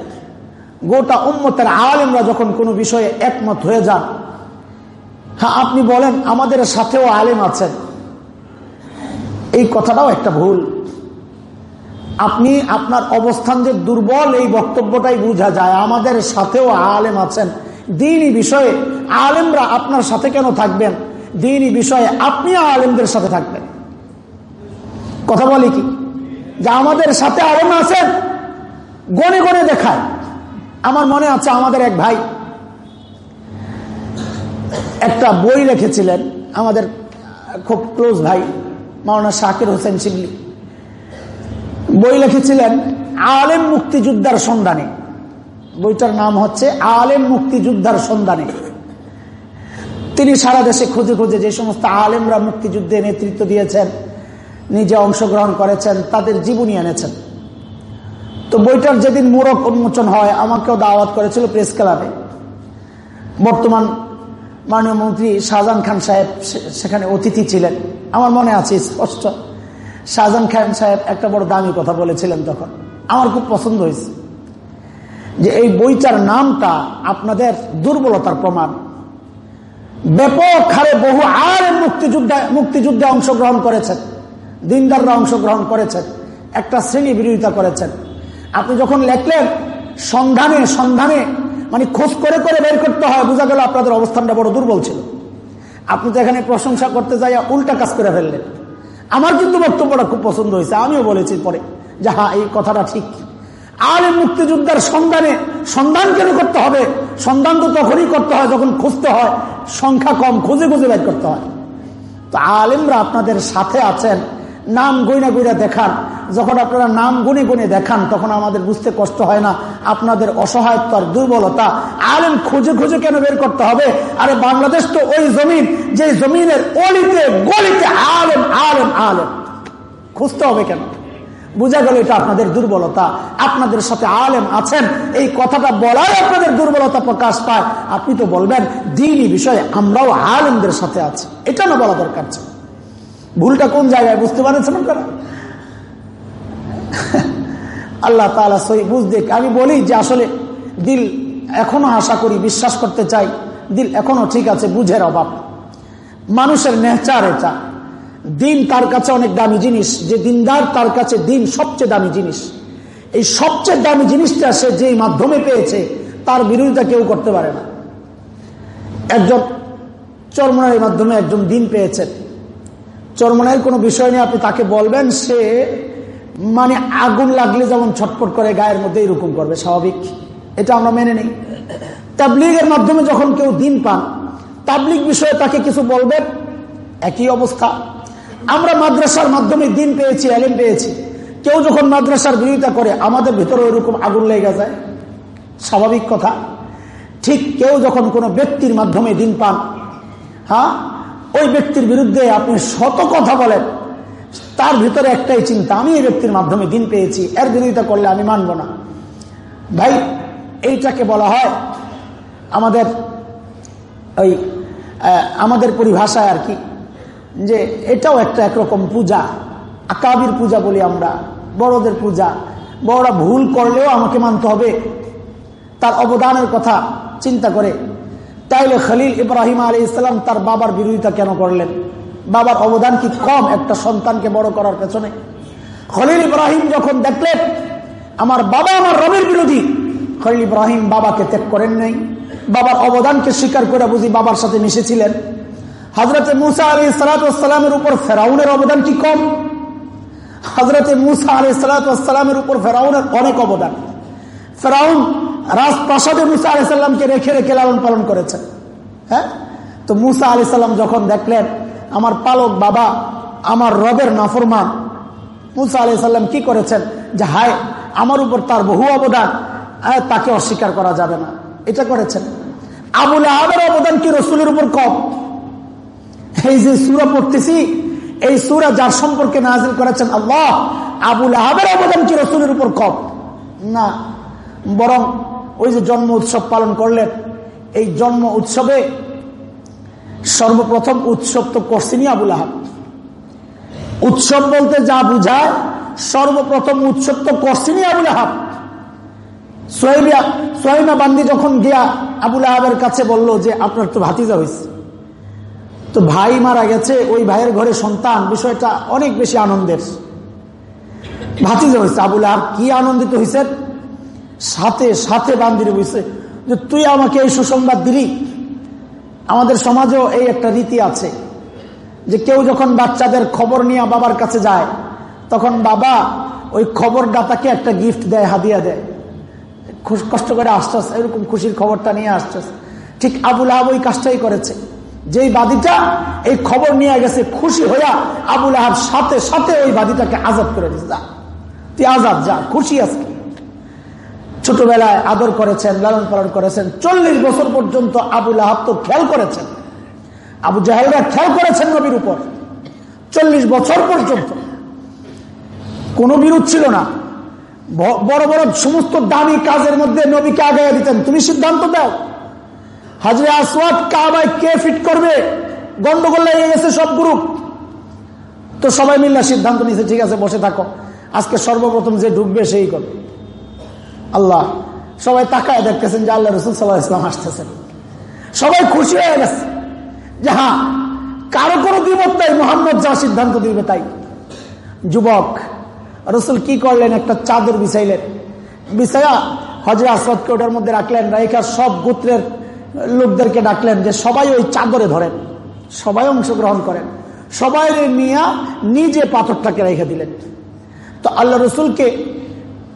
গোটা উম্মতের আলিমরা যখন কোনো বিষয়ে একমত হয়ে যান হ্যাঁ আপনি বলেন, আমাদের সাথেও আলিম আছেন। এই কথাটাও একটা ভুল। আপনি আপনার অবস্থান যে দুর্বল, এই বক্তব্যটাই বোঝা যায়, আমাদের সাথেও আলেম আছেন। দিনই বিষয়ে আলেমরা আপনার সাথে কেন থাকবেন? দিনই বিষয়ে আপনি আলেমদের সাথে থাকবেন। কথা বলি কি? যে আমাদের সাথে আলেম আছেন গনে গনে দেখায়। আমার মনে আছে আমাদের এক ভাই, একটা বই লিখেছিলেন আমাদের খুব ক্লোজ ভাই, মাওলানা শাকির হোসেন শিবলি বই লিখেছিলেন আলেম মুক্তিযোদ্ধার সন্ধানে। বইটার নাম হচ্ছে আলেম মুক্তিযোদ্ধার সন্ধানে। তিনি সারা দেশে খুঁজে খুঁজে যে সমস্ত আলেমরা মুক্তিযুদ্ধে নেতৃত্ব দিয়েছেন, নিজে অংশগ্রহণ করেছেন, তাদের জীবনী এনেছেন। তো বইটার যেদিন মোড়ক উন্মোচন হয়, আমাকেও দাওয়াত করেছিল প্রেস ক্লাবে। বর্তমান মাননীয় মন্ত্রী শাহজাহান খান সাহেব সেখানে অতিথি ছিলেন। আমার মনে আছে স্পষ্ট, শাহজাহান খান সাহেব একটা বড় দামি কথা বলেছিলেন তখন। আমার খুব পছন্দ হয়েছে যে এই বইটার নামটা আপনাদের দুর্বলতার প্রমাণ। ব্যাপক হারে বহু আর মুক্তিযুদ্ধে মুক্তিযুদ্ধে অংশগ্রহণ করেছেন, দিনদাররা অংশগ্রহণ করেছেন, একটা শ্রেণি বিরোধিতা করেছেন। আপনি যখন লেখলেন, সন্ধানে সন্ধানে মানে খোঁজ করে করে বের করতে হয়, বোঝা গেল আপনাদের অবস্থানটা বড় দুর্বল ছিল। আপনি তো এখানে প্রশংসা করতে যাই উল্টা কাজ করে ফেললেন। আমার কিন্তু বক্তব্যটা খুব পছন্দ হয়েছে, আমিও বলেছি পরে, যে হ্যাঁ এই কথাটা ঠিক। আর মুক্তিযোদ্ধার সন্ধানে সন্ধান কেন করতে হবে? সন্ধান তো তখনই করতে হয় যখন খুঁজতে হয়। সংখ্যা কম, খুঁজে খুঁজে বের করতে হয়। তো আলেমরা আপনাদের সাথে আছেন, নাম গইনা গইনা দেখান। যখন আপনারা নাম গুনে গুনে দেখান, তখন আমাদের বুঝতে কষ্ট হয় না। আপনাদের অসহায়তার দুর্বলতা। আলেম খুঁজে খুঁজে কেন বের করতে হবে? আরে বাংলাদেশ তো ওই জমিন যে জমিনের অলিতে গলিতে আলেম আলেম আলেম। খুঁজতে হবে কেন? বোঝা গেল এটা আপনাদের দুর্বলতা। আপনাদের সাথে আলেম আছেন, এই কথাটা বলাই আপনাদের দুর্বলতা প্রকাশ পায়। আপনি তো বলবেন, দিনই বিষয়ে আমরাও আলেমদের সাথে আছি। এটা না বলা দরকার ছিল। ভুলটা কোন জায়গায় বুঝতে পারছেন আপনারা? আল্লাহ তালা সই বুঝতে আমি বলি যে আসলে দিল এখনও আশা করি, বিশ্বাস করতে চাই। দিল এখনও ঠিক আছে, বুঝের অভাব। মানুষের নেচার এটা। দিন তার কাছে অনেক দামি জিনিস, যে দিনদার তার কাছে দিন সবচেয়ে দামি জিনিস। এই সবচেয়ে দামি জিনিসটা সে যেই মাধ্যমে পেয়েছে, তার বিরোধিতা কেউ করতে পারে না। একজন চরমনার মাধ্যমে একজন দিন পেয়েছেন। চরমনায়ের কোনো বিষয় নিয়ে আপনি তাকে বলবেন, সে মানে আগুন লাগলে যেমন ছটপট করে, গায়ের মধ্যে এরকম করবে, স্বাভাবিক। এটা আমরা মেনে নিই। তাবলিগের মাধ্যমে যখন কেউ দিন পান, তাবলিগ বিষয়ে তাকে কিছু বলবেন, একই অবস্থা। আমরা মাদ্রাসার মাধ্যমে দিন পেয়েছি, আলিম পেয়েছি। কেউ যখন মাদ্রাসার বিরোধিতা করে, আমাদের ভিতরে ওইরকম আগুন লেগে যায়। স্বাভাবিক কথা। ঠিক কেউ যখন কোনো ব্যক্তির মাধ্যমে দিন পান হ্যাঁ ওই ব্যক্তির বিরুদ্ধে আপনি শত কথা বলেন, তার ভিতরে একটাই চিন্তা, আমি এই ব্যক্তির মাধ্যমে দিন পেয়েছি, এর বিরোধিতা করলে আমি মানব না। ভাই, এইটাকে বলা হয় আমাদের, ওই আমাদের পরিভাষায় আর কি যে এটাও একটা একরকম পূজা, আকাবির পূজা বলি আমরা, বড়দের পূজা। বড়রা ভুল করলেও আমাকে মানতে হবে। তার অবদানের কথা চিন্তা করে। তাইলে খালিল ইব্রাহিম আলী ইসলাম তার বাবার বিরোধিতা কেন করলেন? বাবার অবদান কি কম একটা সন্তানকে বড় করার পেছনে? খলিল ইব্রাহিম যখন দেখলেন, আমার বাবা আমার রবের বিরোধী, খলিল ইব্রাহিম বাবাকে ত্যাগ করেন নাই। বাবার অবদানকে স্বীকার করে বুঝি বাবার সাথে মিশেছিলেন। হজরতে মুসা আলী সালাতামের উপর ফেরাউনের অবদান কি কম। হজরতে মুসা আলী সালাতামের উপর ফেরাউনের অনেক অবদান। ফেরাউন রাজপ্রাসাদে মুসা আলি সাল্লামকে রেখে রেখে লালন পালন করেছেন। হ্যাঁ? তো মুসা আলি সাল্লাম যখন দেখলেন, আমার পালক বাবা, আমার রবের নাফরমান। মুসা আলি সাল্লাম কি করেছেন? যে, হায়, আমার উপর তার বহু অবদান তাকে অস্বীকার করা যাবে না। এটা করেছেন। আবুল আহাবের অবদান কি রসুলের উপর কম? এই যে সুরা পড়তেছি, এই সুরা যার সম্পর্কে নাজিল করেছেন আল্লাহ, আবুল আহাবের অবদান কি রসুলের উপর কম? না। বরং ওই যে জন্ম উৎসব পালন করলেন, এই জন্ম উৎসবে সর্বপ্রথম উৎসব তো করছেনি আবুল আহাব। উৎসব বলতে যা বুঝায়, সর্বপ্রথম উৎসব তো করছেনি আবুল আহাব। সোহেবিয়া সোহেমা বান্দি যখন গিয়া আবুল আহাবের কাছে বলল যে, আপনার তো ভাতিজা হয়েছে তো ভাই মারা গেছে, ওই ভাইয়ের ঘরে সন্তান, বিষয়টা অনেক বেশি আনন্দের। ভাতিজা হয়েছে, আবুল আহাব কি আনন্দিত হয়েছে? সাথে সাথে বান্দিরে বসে যে তুই আমাকে এই সুসংবাদ দিলি। আমাদের সমাজেও এই একটা রীতি আছে, যে কেউ যখন বাচ্চাদের খবর নিয়ে বাবার কাছে যায়, তখন বাবা ওই খবর দাতাকে একটা গিফট দেয়, হাদিয়া দেয়। কষ্ট করে আসতেস এরকম খুশির খবরটা নিয়ে আসতেস ঠিক আবুল আহাব ওই কাজটাই করেছে। যেই বাদিটা এই খবর নিয়ে গেছে, খুশি হইয়া আবুল আহাব সাথে সাথে ওই বাদিটাকে আজাদ করে দিচ্ছে যা, তুই আজাদ, যা, খুশি আজকে। ছোটবেলায় আদর করেছেন, লালন পালন করেছেন, চল্লিশ বছর পর্যন্ত আবুল আহাব তো খেয়াল করেছেন। আবু জাহেলরা খেয়াল করেছেন নবীর উপর। চল্লিশ বছর পর্যন্ত। কোনো বিরোধ ছিল না। বড় বড় সমস্ত দামি কাজের মধ্যে নবীকে আগে দিতেন। তুমি সিদ্ধান্ত দাও। হাজরে আসওয়াদ কাবায় কে ফিট করবে? গন্ডগোল লেগে গেছে সব গ্রুপ। তো সবাই মিল্লা সিদ্ধান্ত নিছে ঠিক আছে, বসে থাকো। আজকে সর্বপ্রথম যে ঢুকবে সেই করবে। আল্লাহ, সবাই তাকায় দেখতেছেন যে আল্লাহ রসুল সাল্লাহ ইসলাম আসতেছেন। সবাই খুশি হয়ে গেছে যে হ্যাঁ কারও কোনো দ্বিমত নাই, মোহাম্মদ যা সিদ্ধান্ত দিবে তাই। যুবক, রসুল কি করলেন? একটা চাদর বিছাইলেন। বিছাইয়া হজরে আসবাদকে ওটার মধ্যে রাখলেন, রাইখা সব গোত্রের লোকদেরকে ডাকলেন যে সবাই ওই চাদরে ধরেন, সবাই অংশগ্রহণ করেন, সবাই নিয়ে নিজে পাথরটাকে রেখে দিলেন। তো আল্লাহ রসুলকে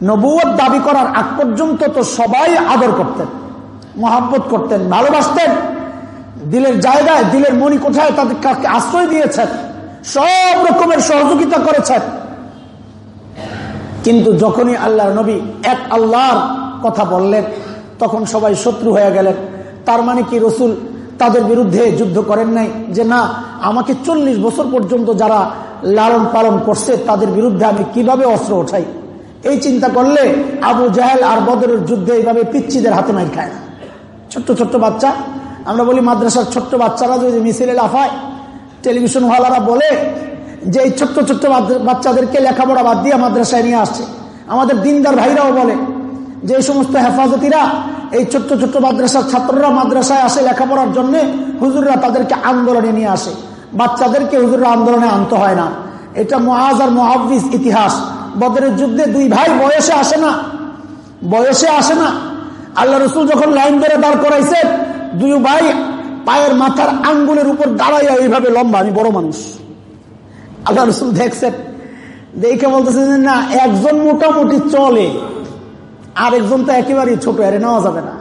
নবুয় দাবি করার আগ পর্যন্ত তো সবাই আদর করতেন, মহাব্বত করতেন, ভালোবাসতেন, দিলের জায়গায়, দিলের মনি কোঠায় তাদেরকে আশ্রয় দিয়েছেন, সব রকমের সহযোগিতা করেছেন। কিন্তু যখনই আল্লাহ নবী এক আল্লাহর কথা বললেন, তখন সবাই শত্রু হয়ে গেলেন। তার মানে কি রসুল তাদের বিরুদ্ধে যুদ্ধ করেন নাই? যে না, আমাকে চল্লিশ বছর পর্যন্ত যারা লালন পালন করছে, তাদের বিরুদ্ধে আমি কীভাবে অস্ত্র ওঠাই? এই চিন্তা করলে আবু জাহেল আর বদরের যুদ্ধে এইভাবে পিচ্ছিদের হাতে মাইর খায় না। ছোট্ট ছোট্ট বাচ্চা। আমরা বলি মাদ্রাসার ছোট্ট বাচ্চারা যদি মিছিলে লাফায়, টেলিভিশন ওয়ালারা বলে যে এই ছোট্ট ছোট্ট বাচ্চাদেরকে লেখাপড়া বাদ দিয়ে মাদ্রাসায় নিয়ে আসছে। আমাদের দিনদার ভাইরাও বলে যে সমস্ত হেফাজতিরা, এই ছোট্ট ছোট্ট মাদ্রাসার ছাত্ররা মাদ্রাসায় আসে লেখাপড়ার জন্য, হুজুররা তাদেরকে আন্দোলনে নিয়ে আসে। বাচ্চাদেরকে হুজুররা আন্দোলনে আনতে হয় না। এটা মহাজ আর মহাবিস ইতিহাস। বদরের যুদ্ধে দুই ভাই বয়সে আসে না। বয়সে আসে না। আল্লাহ রসুল যখন লাইন ধরে দাঁড় করাইছে, দুই ভাই পায়ের মাথার আঙ্গুলের উপর দাঁড়াইয়া এইভাবে লম্বা, আমি বড় মানুষ। আল্লাহ রসুল দেখছেন, দেখে বলতেছেন না, একজন মোটামুটি চলে। আর একজন তো একেবারেই ছোট আরে নেওয়া যাবে না।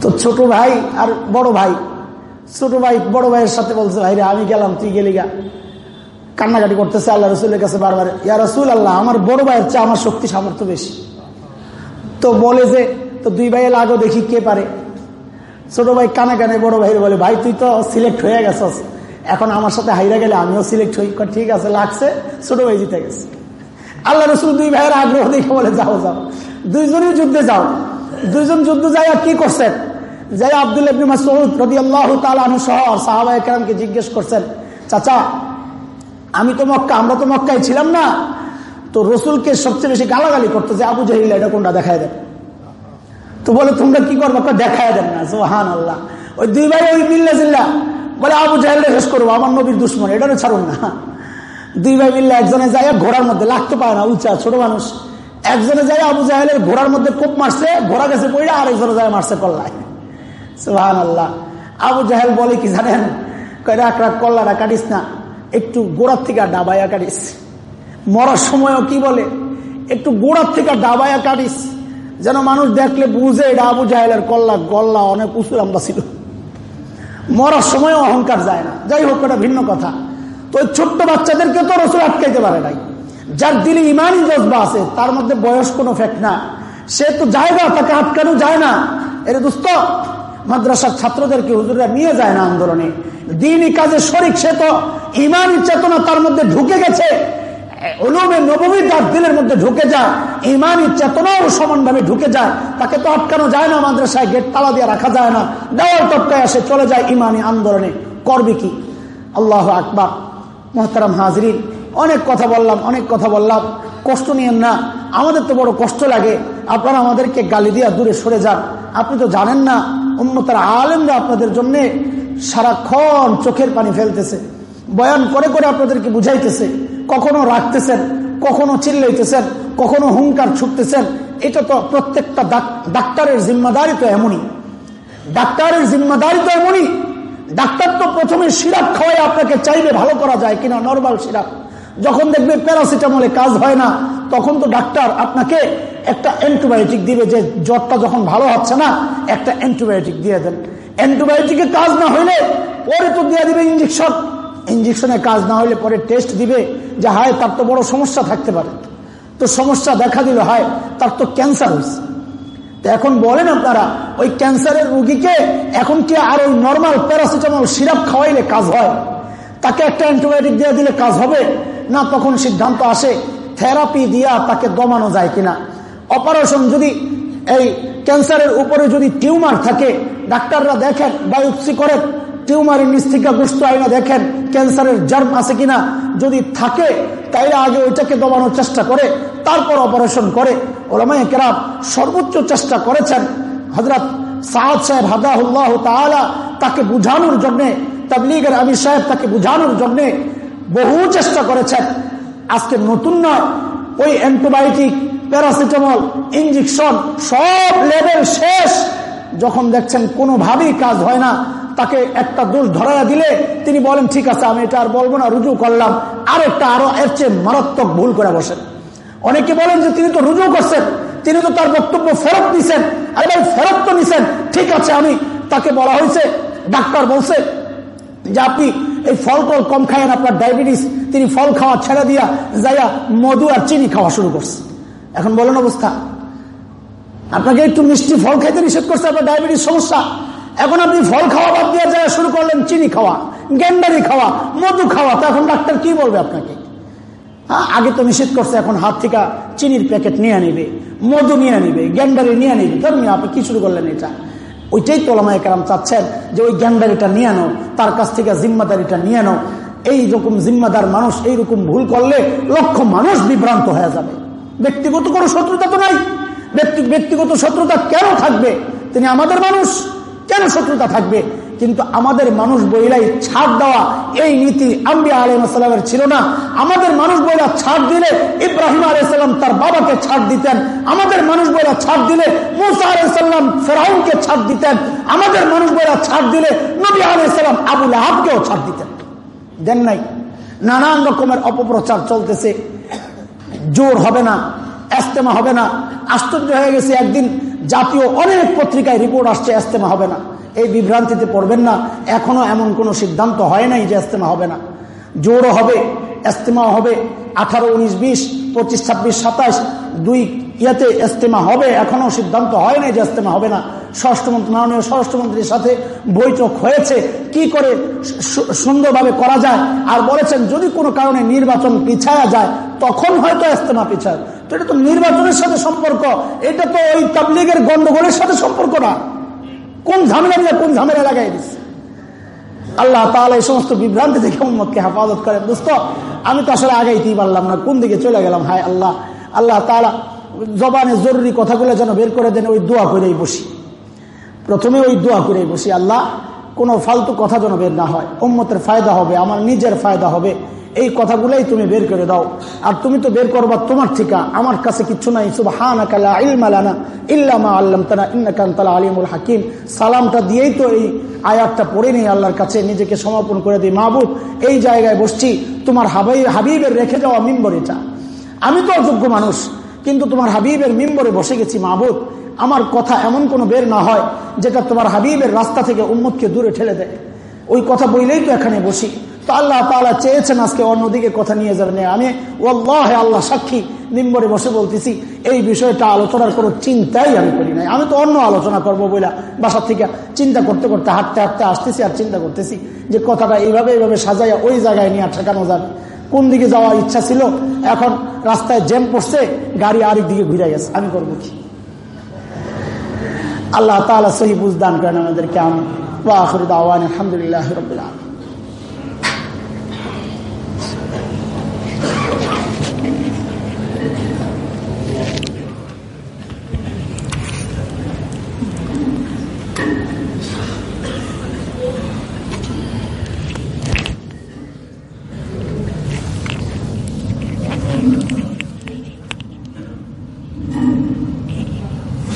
তো ছোট ভাই আর বড় ভাই। ছোট ভাই বড় ভাইয়ের সাথে বলছে ভাই রে আমি গেলাম, তুই গেলি গা। কান্নাকাটি করতেছে আল্লাহ রসুলের কাছে বারবার, ইয়া রসুল আল্লাহ আমার বড় ভাইয়ের চেয়ে আমার শক্তি সামর্থ্য বেশি। তো বলে যে, তো দুই ভাইয়ের লাগো, দেখি কে পারে। ছোট ভাই কানে কানে বড় ভাই বলে, ভাই, তুই তো সিলেক্ট হয়ে গেছস। এখন আমার সাথে হাইরা গেলে আমিও সিলেক্ট হই। ঠিক আছে, লাগছে। ছোট ভাই জিতে গেছে। আল্লাহ রসুল দুই ভাইয়ের আগ্রহ দেখে বলে, যাও যাও। দুইজনই যুদ্ধে যাও। দুইজন যুদ্ধ যাই আর কি করছেন? যাই আব্দুল ইবনে মাসউদ রাদিয়াল্লাহু তাআলা আনহু সহ সাহাবায়ে কেরামকে জিজ্ঞেস করছেন, চাচা, আমি তো মক্কা, আমরা তো মক্কায় ছিলাম না। তো রসুলকে সবচেয়ে বেশি গালাগালি করতো যে, আবু জাহিল, এটা কোনটা? দেখায় দেন। তো বলে, তোমরা কি করব? দেখায় দেন না। সোহান আল্লাহ ওই দুই ভাই ওই মিল্লা জিল্লা বলে, আবু জাহেলটা শেষ করব, আমার নবীর দুশ্মন এটারও ছাড়ুন না। দুই ভাই মিললে একজনে যায় ঘোড়ার মধ্যে লাগতে পারে না, উঁচা, ছোট মানুষ। একজনে যায় আবু জাহেলের ঘোড়ার মধ্যে কোপ মারছে, ঘোড়া গেছে পড়ে আর একজনে যায় মারছে কল্লায়। সোহান আল্লাহ আবু জাহেল বলে কি জানেন? রাখ রাখ কল্লাটা কাটিস না, একটু গোড়ার থেকে ডাবাইয়া কাটিস। মরার সময়ও কি বলে? একটু গোড়ার থেকে ডাবাইয়া কাটিস। যেন মানুষ দেখলে বুঝে এটা আবু জাহেলের কল্লা, গল্লা অনেক উঁচু লম্বা ছিল। মরার সময় অহংকার যায় না। যাই হোক, এটা ভিন্ন কথা। তো ছোট্ট বাচ্চাদেরকে তো রসুল আটকাইতে পারে নাই। যার দিলে ইমানই জজবা আছে, তার মধ্যে বয়স কোনো ফ্যাক্ট না। সে তো জায়গা তাকে আটকানো যায় না। এর দুস্থ মাদ্রাসার ছাত্রদেরকে হুজুরা নিয়ে যায় না আন্দোলনে। দিনই কাজে শরিক, সে তো ইমানি চেতনা তার মধ্যে ঢুকে গেছে। ওলমে নবমী তার দিলের মধ্যে ঢুকে যায় ইমানি চেতনাও সমানভাবে ঢুকে যায় তাকে তো আটকানো যায় না মাদ্রাসায়, গেট তালা দিয়ে রাখা যায় না। দেওয়াল টপকায় আসে, চলে যায় ইমানি আন্দোলনে। করবে কি? আল্লাহ আকবার। মোহতারাম হাজরিন, অনেক কথা বললাম, অনেক কথা বললাম। কষ্ট নিয়েন না, আমাদের তো বড় কষ্ট লাগে। আপনারা আমাদেরকে গালি দিয়া দূরে সরে যান। আপনি তো জানেন না, উন্নতার আলেমরা আপনাদের জন্য সারাক্ষণ চোখের পানি ফেলতেছে। বয়ান করে করে আপনাদেরকে বুঝাইতেছে, কখনো রাখতেছেন, কখনো চিল্লাইতেছেন, কখনো হুঙ্কার ছুটতেছেন। এটা তো প্রত্যেকটা ডাক্তারের জিম্মাদারি তো এমনই। ডাক্তারের জিম্মাদারি তো এমনই। ডাক্তার তো প্রথমে সিরাপ খাওয়াই আপনাকে চাইবে ভালো করা যায় কিনা নর্মাল সিরাপ। যখন দেখবে প্যারাসিটামলে কাজ হয় না, তখন তো ডাক্তার আপনাকে একটা অ্যান্টিবায়োটিক দিবে যে জ্বরটা যখন ভালো হচ্ছে না, একটা অ্যান্টিবায়োটিক দিয়ে দেন। অ্যান্টিবায়োটিকে কাজ না হইলে পরে তো দিয়ে দিবে ইঞ্জেকশন ইঞ্জেকশনে কাজ না হলে পরে টেস্ট দিবে যে হায়, তার তো বড় সমস্যা থাকতে পারে। তো সমস্যা দেখা দিল, হয়, তার তো ক্যান্সার হয়েছে এখন বলেন আপনারা, ওই ক্যান্সারের রুগীকে এখন কি আর ওই নর্মাল প্যারাসিটামল সিরাপ খাওয়াইলে কাজ হয়? তাকে একটা অ্যান্টিবায়োটিক দিয়ে দিলে কাজ হবে? না, তখন সিদ্ধান্ত আসে থেরাপি দিয়া তাকে দমানো যায় কিনা। অপারেশন যদি এই ক্যান্সারের উপরে যদি টিউমার থাকে, ডাক্তাররা দেখেন বায়োপসি করেন টিউমারের নিচ থেকে গোস্ত আইনা দেখেন ক্যান্সারের জার্ম আছে কিনা? যদি থাকে, তাইলে আগে ওইটাকে দমানোর চেষ্টা করে, তারপর অপারেশন করে। ওলামাই কেরাম সর্বোচ্চ চেষ্টা করেছেন। হজরত সাহাদ সাহেব হাদাহুল্লাহ তালা তাকে বুঝানোর জন্যে, তাবলিগের আমির সাহেব তাকে বুঝানোর জন্যে বহু চেষ্টা করেছেন। আজকে নতুন নয়, ওই অ্যান্টিবায়োটিক প্যারাসিটামল ইঞ্জেকশন সব লেভেল শেষ। যখন দেখছেন কোনোভাবেই কাজ হয় না তাকে একটা দোষ ধরাইয়া দিলে, তিনি বলেন, ঠিক আছে, আমি এটা আর বলব না, রুজু করলাম। আর একটা আরও এর চেয়ে মারাত্মক ভুল করে বসেন। অনেকে বলেন যে, তিনি তো রুজু করছেন, তিনি তো তার বক্তব্য ফেরত দিচ্ছেন আরে ভাই, ফেরত তো নিছেন। ঠিক আছে, আমি তাকে বলা হয়েছে, ডাক্তার বলছে যে, আপনি এই ফল টল কম খায়েন আপনার ডায়াবেটিস। তিনি ফল খাওয়া ছেড়ে দিয়া যাইয়া মধু আর চিনি খাওয়া শুরু করছে। এখন বলেন অবস্থা, আপনাকে একটু মিষ্টি ফল খাইতে নিষেধ করছে, আপনার ডায়াবেটিস সমস্যা। এখন আপনি ফল খাওয়া বাদ দিয়ে যায় শুরু করলেন, চিনি খাওয়া, গেন্ডারি খাওয়া, মধু খাওয়া, তো এখন ডাক্তার কি বলবে আপনাকে? হ্যাঁ আগে তো নিষেধ করছে, এখন হাত থেকে চিনির প্যাকেট নিয়ে নিবে, মধু নিয়ে নিবে গ্যান্ডারি নিয়ে নিবে। ধরুন আপনি কি শুরু করলেন এটা? ওইটাই তোলামায় কারাম চাচ্ছেন যে ওই গ্যান্ডারিটা নিয়ে আনো তার কাছ থেকে জিম্মাদারিটা নিয়ে আনো এইরকম জিম্মাদার মানুষ এইরকম ভুল করলে লক্ষ মানুষ বিভ্রান্ত হয়ে যাবে। ব্যক্তিগত কোনো শত্রুতা তো নাই। ব্যক্তিগত শত্রুতা কেন থাকবে? তিনি আমাদের মানুষ। কেন শত্রুতা থাকবে? কিন্তু আমাদের মানুষ বইলাই ছাড় দেওয়া এই নীতি আম্বিয়া আলাইসাল্লামের ছিল না। আমাদের মানুষ বইলা ছাড় দিলে ইব্রাহিম আলাইসাল্লাম তার বাবাকে ছাড় দিতেন। আমাদের মানুষ বইলা ছাড় দিলে মুসা আলাইসাল্লাম ফেরাউনকে ছাড় দিতেন। আমাদের মানুষ বইলা ছাড় দিলে নবী আলাইসাল্লাম আবুল আহাবকেও ছাড় দিতেন। দেন নাই। নানান রকমের অপপ্রচার চলতেছে। জোর হবে না, এস্তেমা হবে না। আশ্চর্য হয়ে গেছে একদিন জাতীয় অনেক পত্রিকায় রিপোর্ট আসছে এস্তেমা হবে না। এই বিভ্রান্তিতে পড়বেন না। এখনও এমন কোনো সিদ্ধান্ত হয় নাই যে এস্তেমা হবে না। জোরও হবে এস্তেমাও হবে। আঠারো, উনিশ, বিশ, পঁচিশ, ছাব্বিশ, সাতাশ, দুই ইয়াতে এস্তেমা হবে। এখনও সিদ্ধান্ত হয় নাই যে এস্তেমা হবে না। স্বরাষ্ট্রমন্ত্রী মাননীয় স্বরাষ্ট্রমন্ত্রীর সাথে বৈঠক হয়েছে। কি করে সুন্দরভাবে করা যায়? আর বলেছেন, যদি কোনো কারণে নির্বাচন পিছায়া যায়, তখন হয়তো এস্তেমা পিছায়। তো এটা তো নির্বাচনের সাথে সম্পর্ক। এটা তো ওই তাবলিগের গন্ডগোলের সাথে সম্পর্ক না। কোন ঝামেলা নিয়ে কোন ঝামেলা লাগাই দিচ্ছে আল্লাহ তাহলে এই সমস্ত বিভ্রান্তি থেকে উম্মতকে হেফাজত করেন। দোস্ত, আমি তো আসলে আগাইতেই পারলাম না। কোন দিকে চলে গেলাম? হায় আল্লাহ। আল্লাহ তালা জবানে জরুরি কথাগুলো যেন বের করে দেন, ওই দোয়া করেই বসি। প্রথমে ওই দোয়া করেই বসি, আল্লাহ, কোনো ফালতু কথা যেন বের না হয়। উম্মতের ফায়দা হবে, আমার নিজের ফায়দা হবে। এই কথাগুলোই তুমি বের করে দাও। আর তুমি তো বের করবা তোমার ঠিকা আমার কাছে কিছু নাই। আলিমুল হাকিম। সালামটা দিয়েই তো এই আয়াতটা পড়ে নেই আল্লাহর কাছে। নিজেকে সমাপন করে দিই। মাহবুব, এই জায়গায় বসছি। তোমার হাবাই হাবিবের রেখে যাওয়া মিম্বর এটা। আমি তো অযোগ্য মানুষ, কিন্তু তোমার হাবিবের মিম্বরে বসে গেছি মাহবুব। আমার কথা এমন কোনো বের না হয়, যেটা তোমার হাবিবের রাস্তা থেকে উম্মতকে দূরে ঠেলে দেয়। ওই কথা বইলেই তো এখানে বসি। আল্লাহ তালা চেয়েছেন আজকে অন্যদিকে কথা নিয়ে যাবেন আমি ওল্লাহ আল্লাহ সাক্ষী নিম্বরে বসে বলতেছি, এই বিষয়টা আলোচনার কোনো চিন্তাই আমি করি নাই। আমি তো অন্য আলোচনা করব বইলা, বাসার থেকে চিন্তা করতে করতে হাঁটতে হাঁটতে আসতেছি আর চিন্তা করতেছি যে কথাটা এইভাবে এইভাবে সাজাইয়া ওই জায়গায় নিয়ে ঠেকানো যাবে। কোন দিকে যাওয়ার ইচ্ছা ছিল? এখন রাস্তায় জ্যাম পড়ছে, গাড়ি আরেক দিকে ঘুরে গেছে। আমি করব কি? আল্লাহ তালা সহি বুঝদান করেন আমাদেরকে। আমি আলহামদুলিল্লাহ রবিল্লা